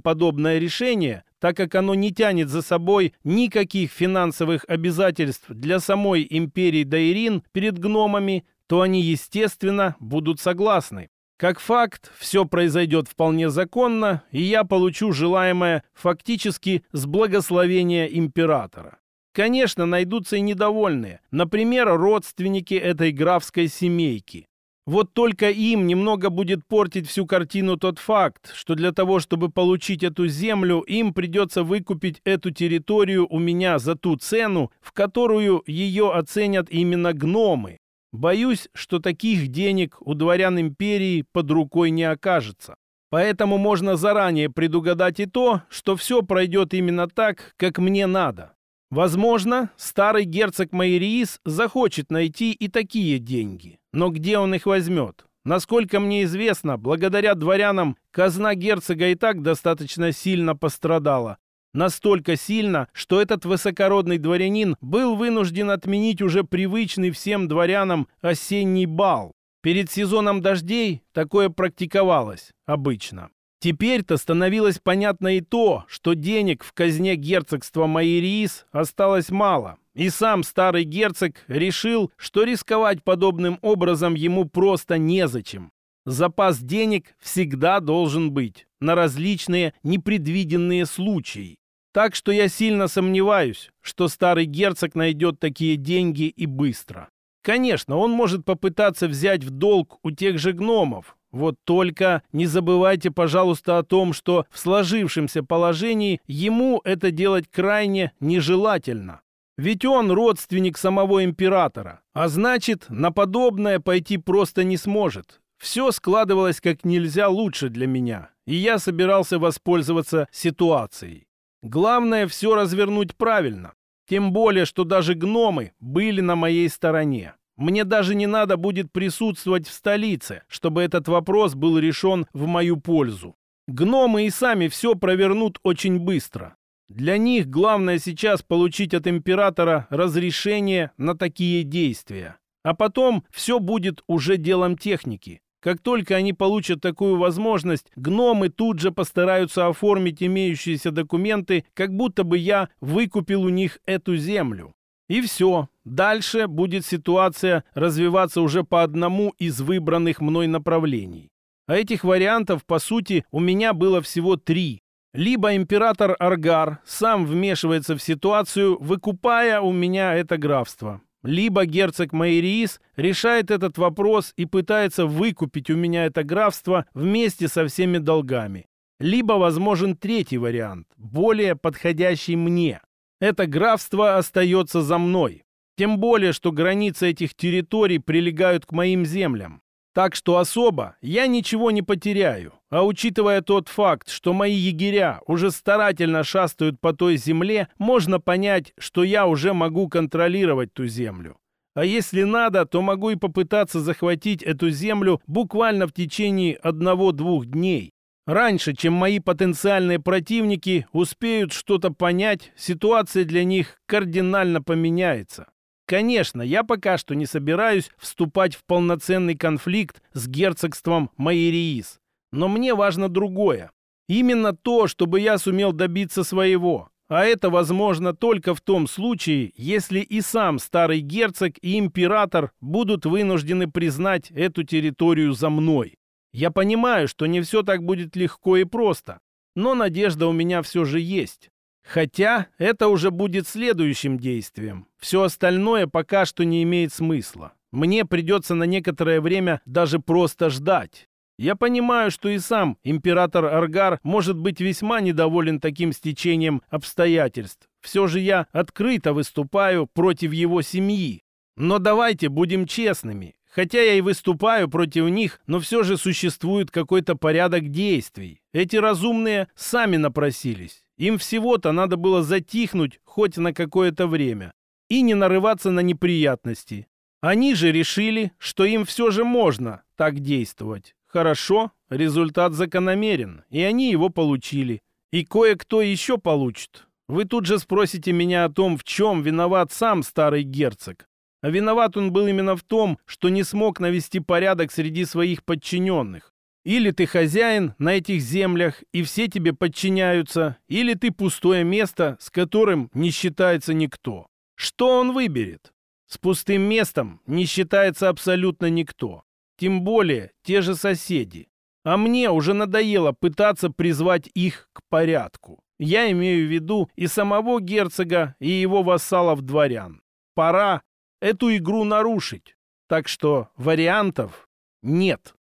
подобное решение, так как оно не тянет за собой никаких финансовых обязательств для самой империи Дайрин перед гномами, то они, естественно, будут согласны. Как факт, все произойдет вполне законно, и я получу желаемое фактически с благословения императора. Конечно, найдутся и недовольные, например, родственники этой графской семейки. Вот только им немного будет портить всю картину тот факт, что для того, чтобы получить эту землю, им придется выкупить эту территорию у меня за ту цену, в которую ее оценят именно гномы. Боюсь, что таких денег у дворян империи под рукой не окажется. Поэтому можно заранее предугадать и то, что все пройдет именно так, как мне надо. Возможно, старый герцог Майриис захочет найти и такие деньги. Но где он их возьмет? Насколько мне известно, благодаря дворянам казна герцога и так достаточно сильно пострадала. Настолько сильно, что этот высокородный дворянин был вынужден отменить уже привычный всем дворянам осенний бал. Перед сезоном дождей такое практиковалось обычно. Теперь-то становилось понятно и то, что денег в казне герцогства Майриис осталось мало. И сам старый герцог решил, что рисковать подобным образом ему просто незачем. Запас денег всегда должен быть на различные непредвиденные случаи. Так что я сильно сомневаюсь, что старый герцог найдет такие деньги и быстро. Конечно, он может попытаться взять в долг у тех же гномов. Вот только не забывайте, пожалуйста, о том, что в сложившемся положении ему это делать крайне нежелательно. Ведь он родственник самого императора, а значит, на подобное пойти просто не сможет. Все складывалось как нельзя лучше для меня, и я собирался воспользоваться ситуацией. Главное все развернуть правильно. Тем более, что даже гномы были на моей стороне. Мне даже не надо будет присутствовать в столице, чтобы этот вопрос был решен в мою пользу. Гномы и сами все провернут очень быстро. Для них главное сейчас получить от императора разрешение на такие действия. А потом все будет уже делом техники. Как только они получат такую возможность, гномы тут же постараются оформить имеющиеся документы, как будто бы я выкупил у них эту землю. И все. Дальше будет ситуация развиваться уже по одному из выбранных мной направлений. А этих вариантов, по сути, у меня было всего три. Либо император Аргар сам вмешивается в ситуацию, выкупая у меня это графство. Либо герцог Майриис решает этот вопрос и пытается выкупить у меня это графство вместе со всеми долгами. Либо возможен третий вариант, более подходящий мне. Это графство остается за мной. Тем более, что границы этих территорий прилегают к моим землям. Так что особо я ничего не потеряю. А учитывая тот факт, что мои егеря уже старательно шастают по той земле, можно понять, что я уже могу контролировать ту землю. А если надо, то могу и попытаться захватить эту землю буквально в течение одного-двух дней. Раньше, чем мои потенциальные противники успеют что-то понять, ситуация для них кардинально поменяется. Конечно, я пока что не собираюсь вступать в полноценный конфликт с герцогством Майериис. Но мне важно другое. Именно то, чтобы я сумел добиться своего. А это возможно только в том случае, если и сам старый герцог и император будут вынуждены признать эту территорию за мной. Я понимаю, что не все так будет легко и просто, но надежда у меня все же есть. Хотя это уже будет следующим действием. Все остальное пока что не имеет смысла. Мне придется на некоторое время даже просто ждать. Я понимаю, что и сам император Аргар может быть весьма недоволен таким стечением обстоятельств. Все же я открыто выступаю против его семьи. Но давайте будем честными. Хотя я и выступаю против них, но все же существует какой-то порядок действий. Эти разумные сами напросились. Им всего-то надо было затихнуть хоть на какое-то время и не нарываться на неприятности. Они же решили, что им все же можно так действовать. Хорошо, результат закономерен, и они его получили. И кое-кто еще получит. Вы тут же спросите меня о том, в чем виноват сам старый герцог. А виноват он был именно в том, что не смог навести порядок среди своих подчиненных. Или ты хозяин на этих землях, и все тебе подчиняются, или ты пустое место, с которым не считается никто. Что он выберет? С пустым местом не считается абсолютно никто. Тем более те же соседи. А мне уже надоело пытаться призвать их к порядку. Я имею в виду и самого герцога, и его вассалов-дворян. Пора эту игру нарушить. Так что вариантов нет.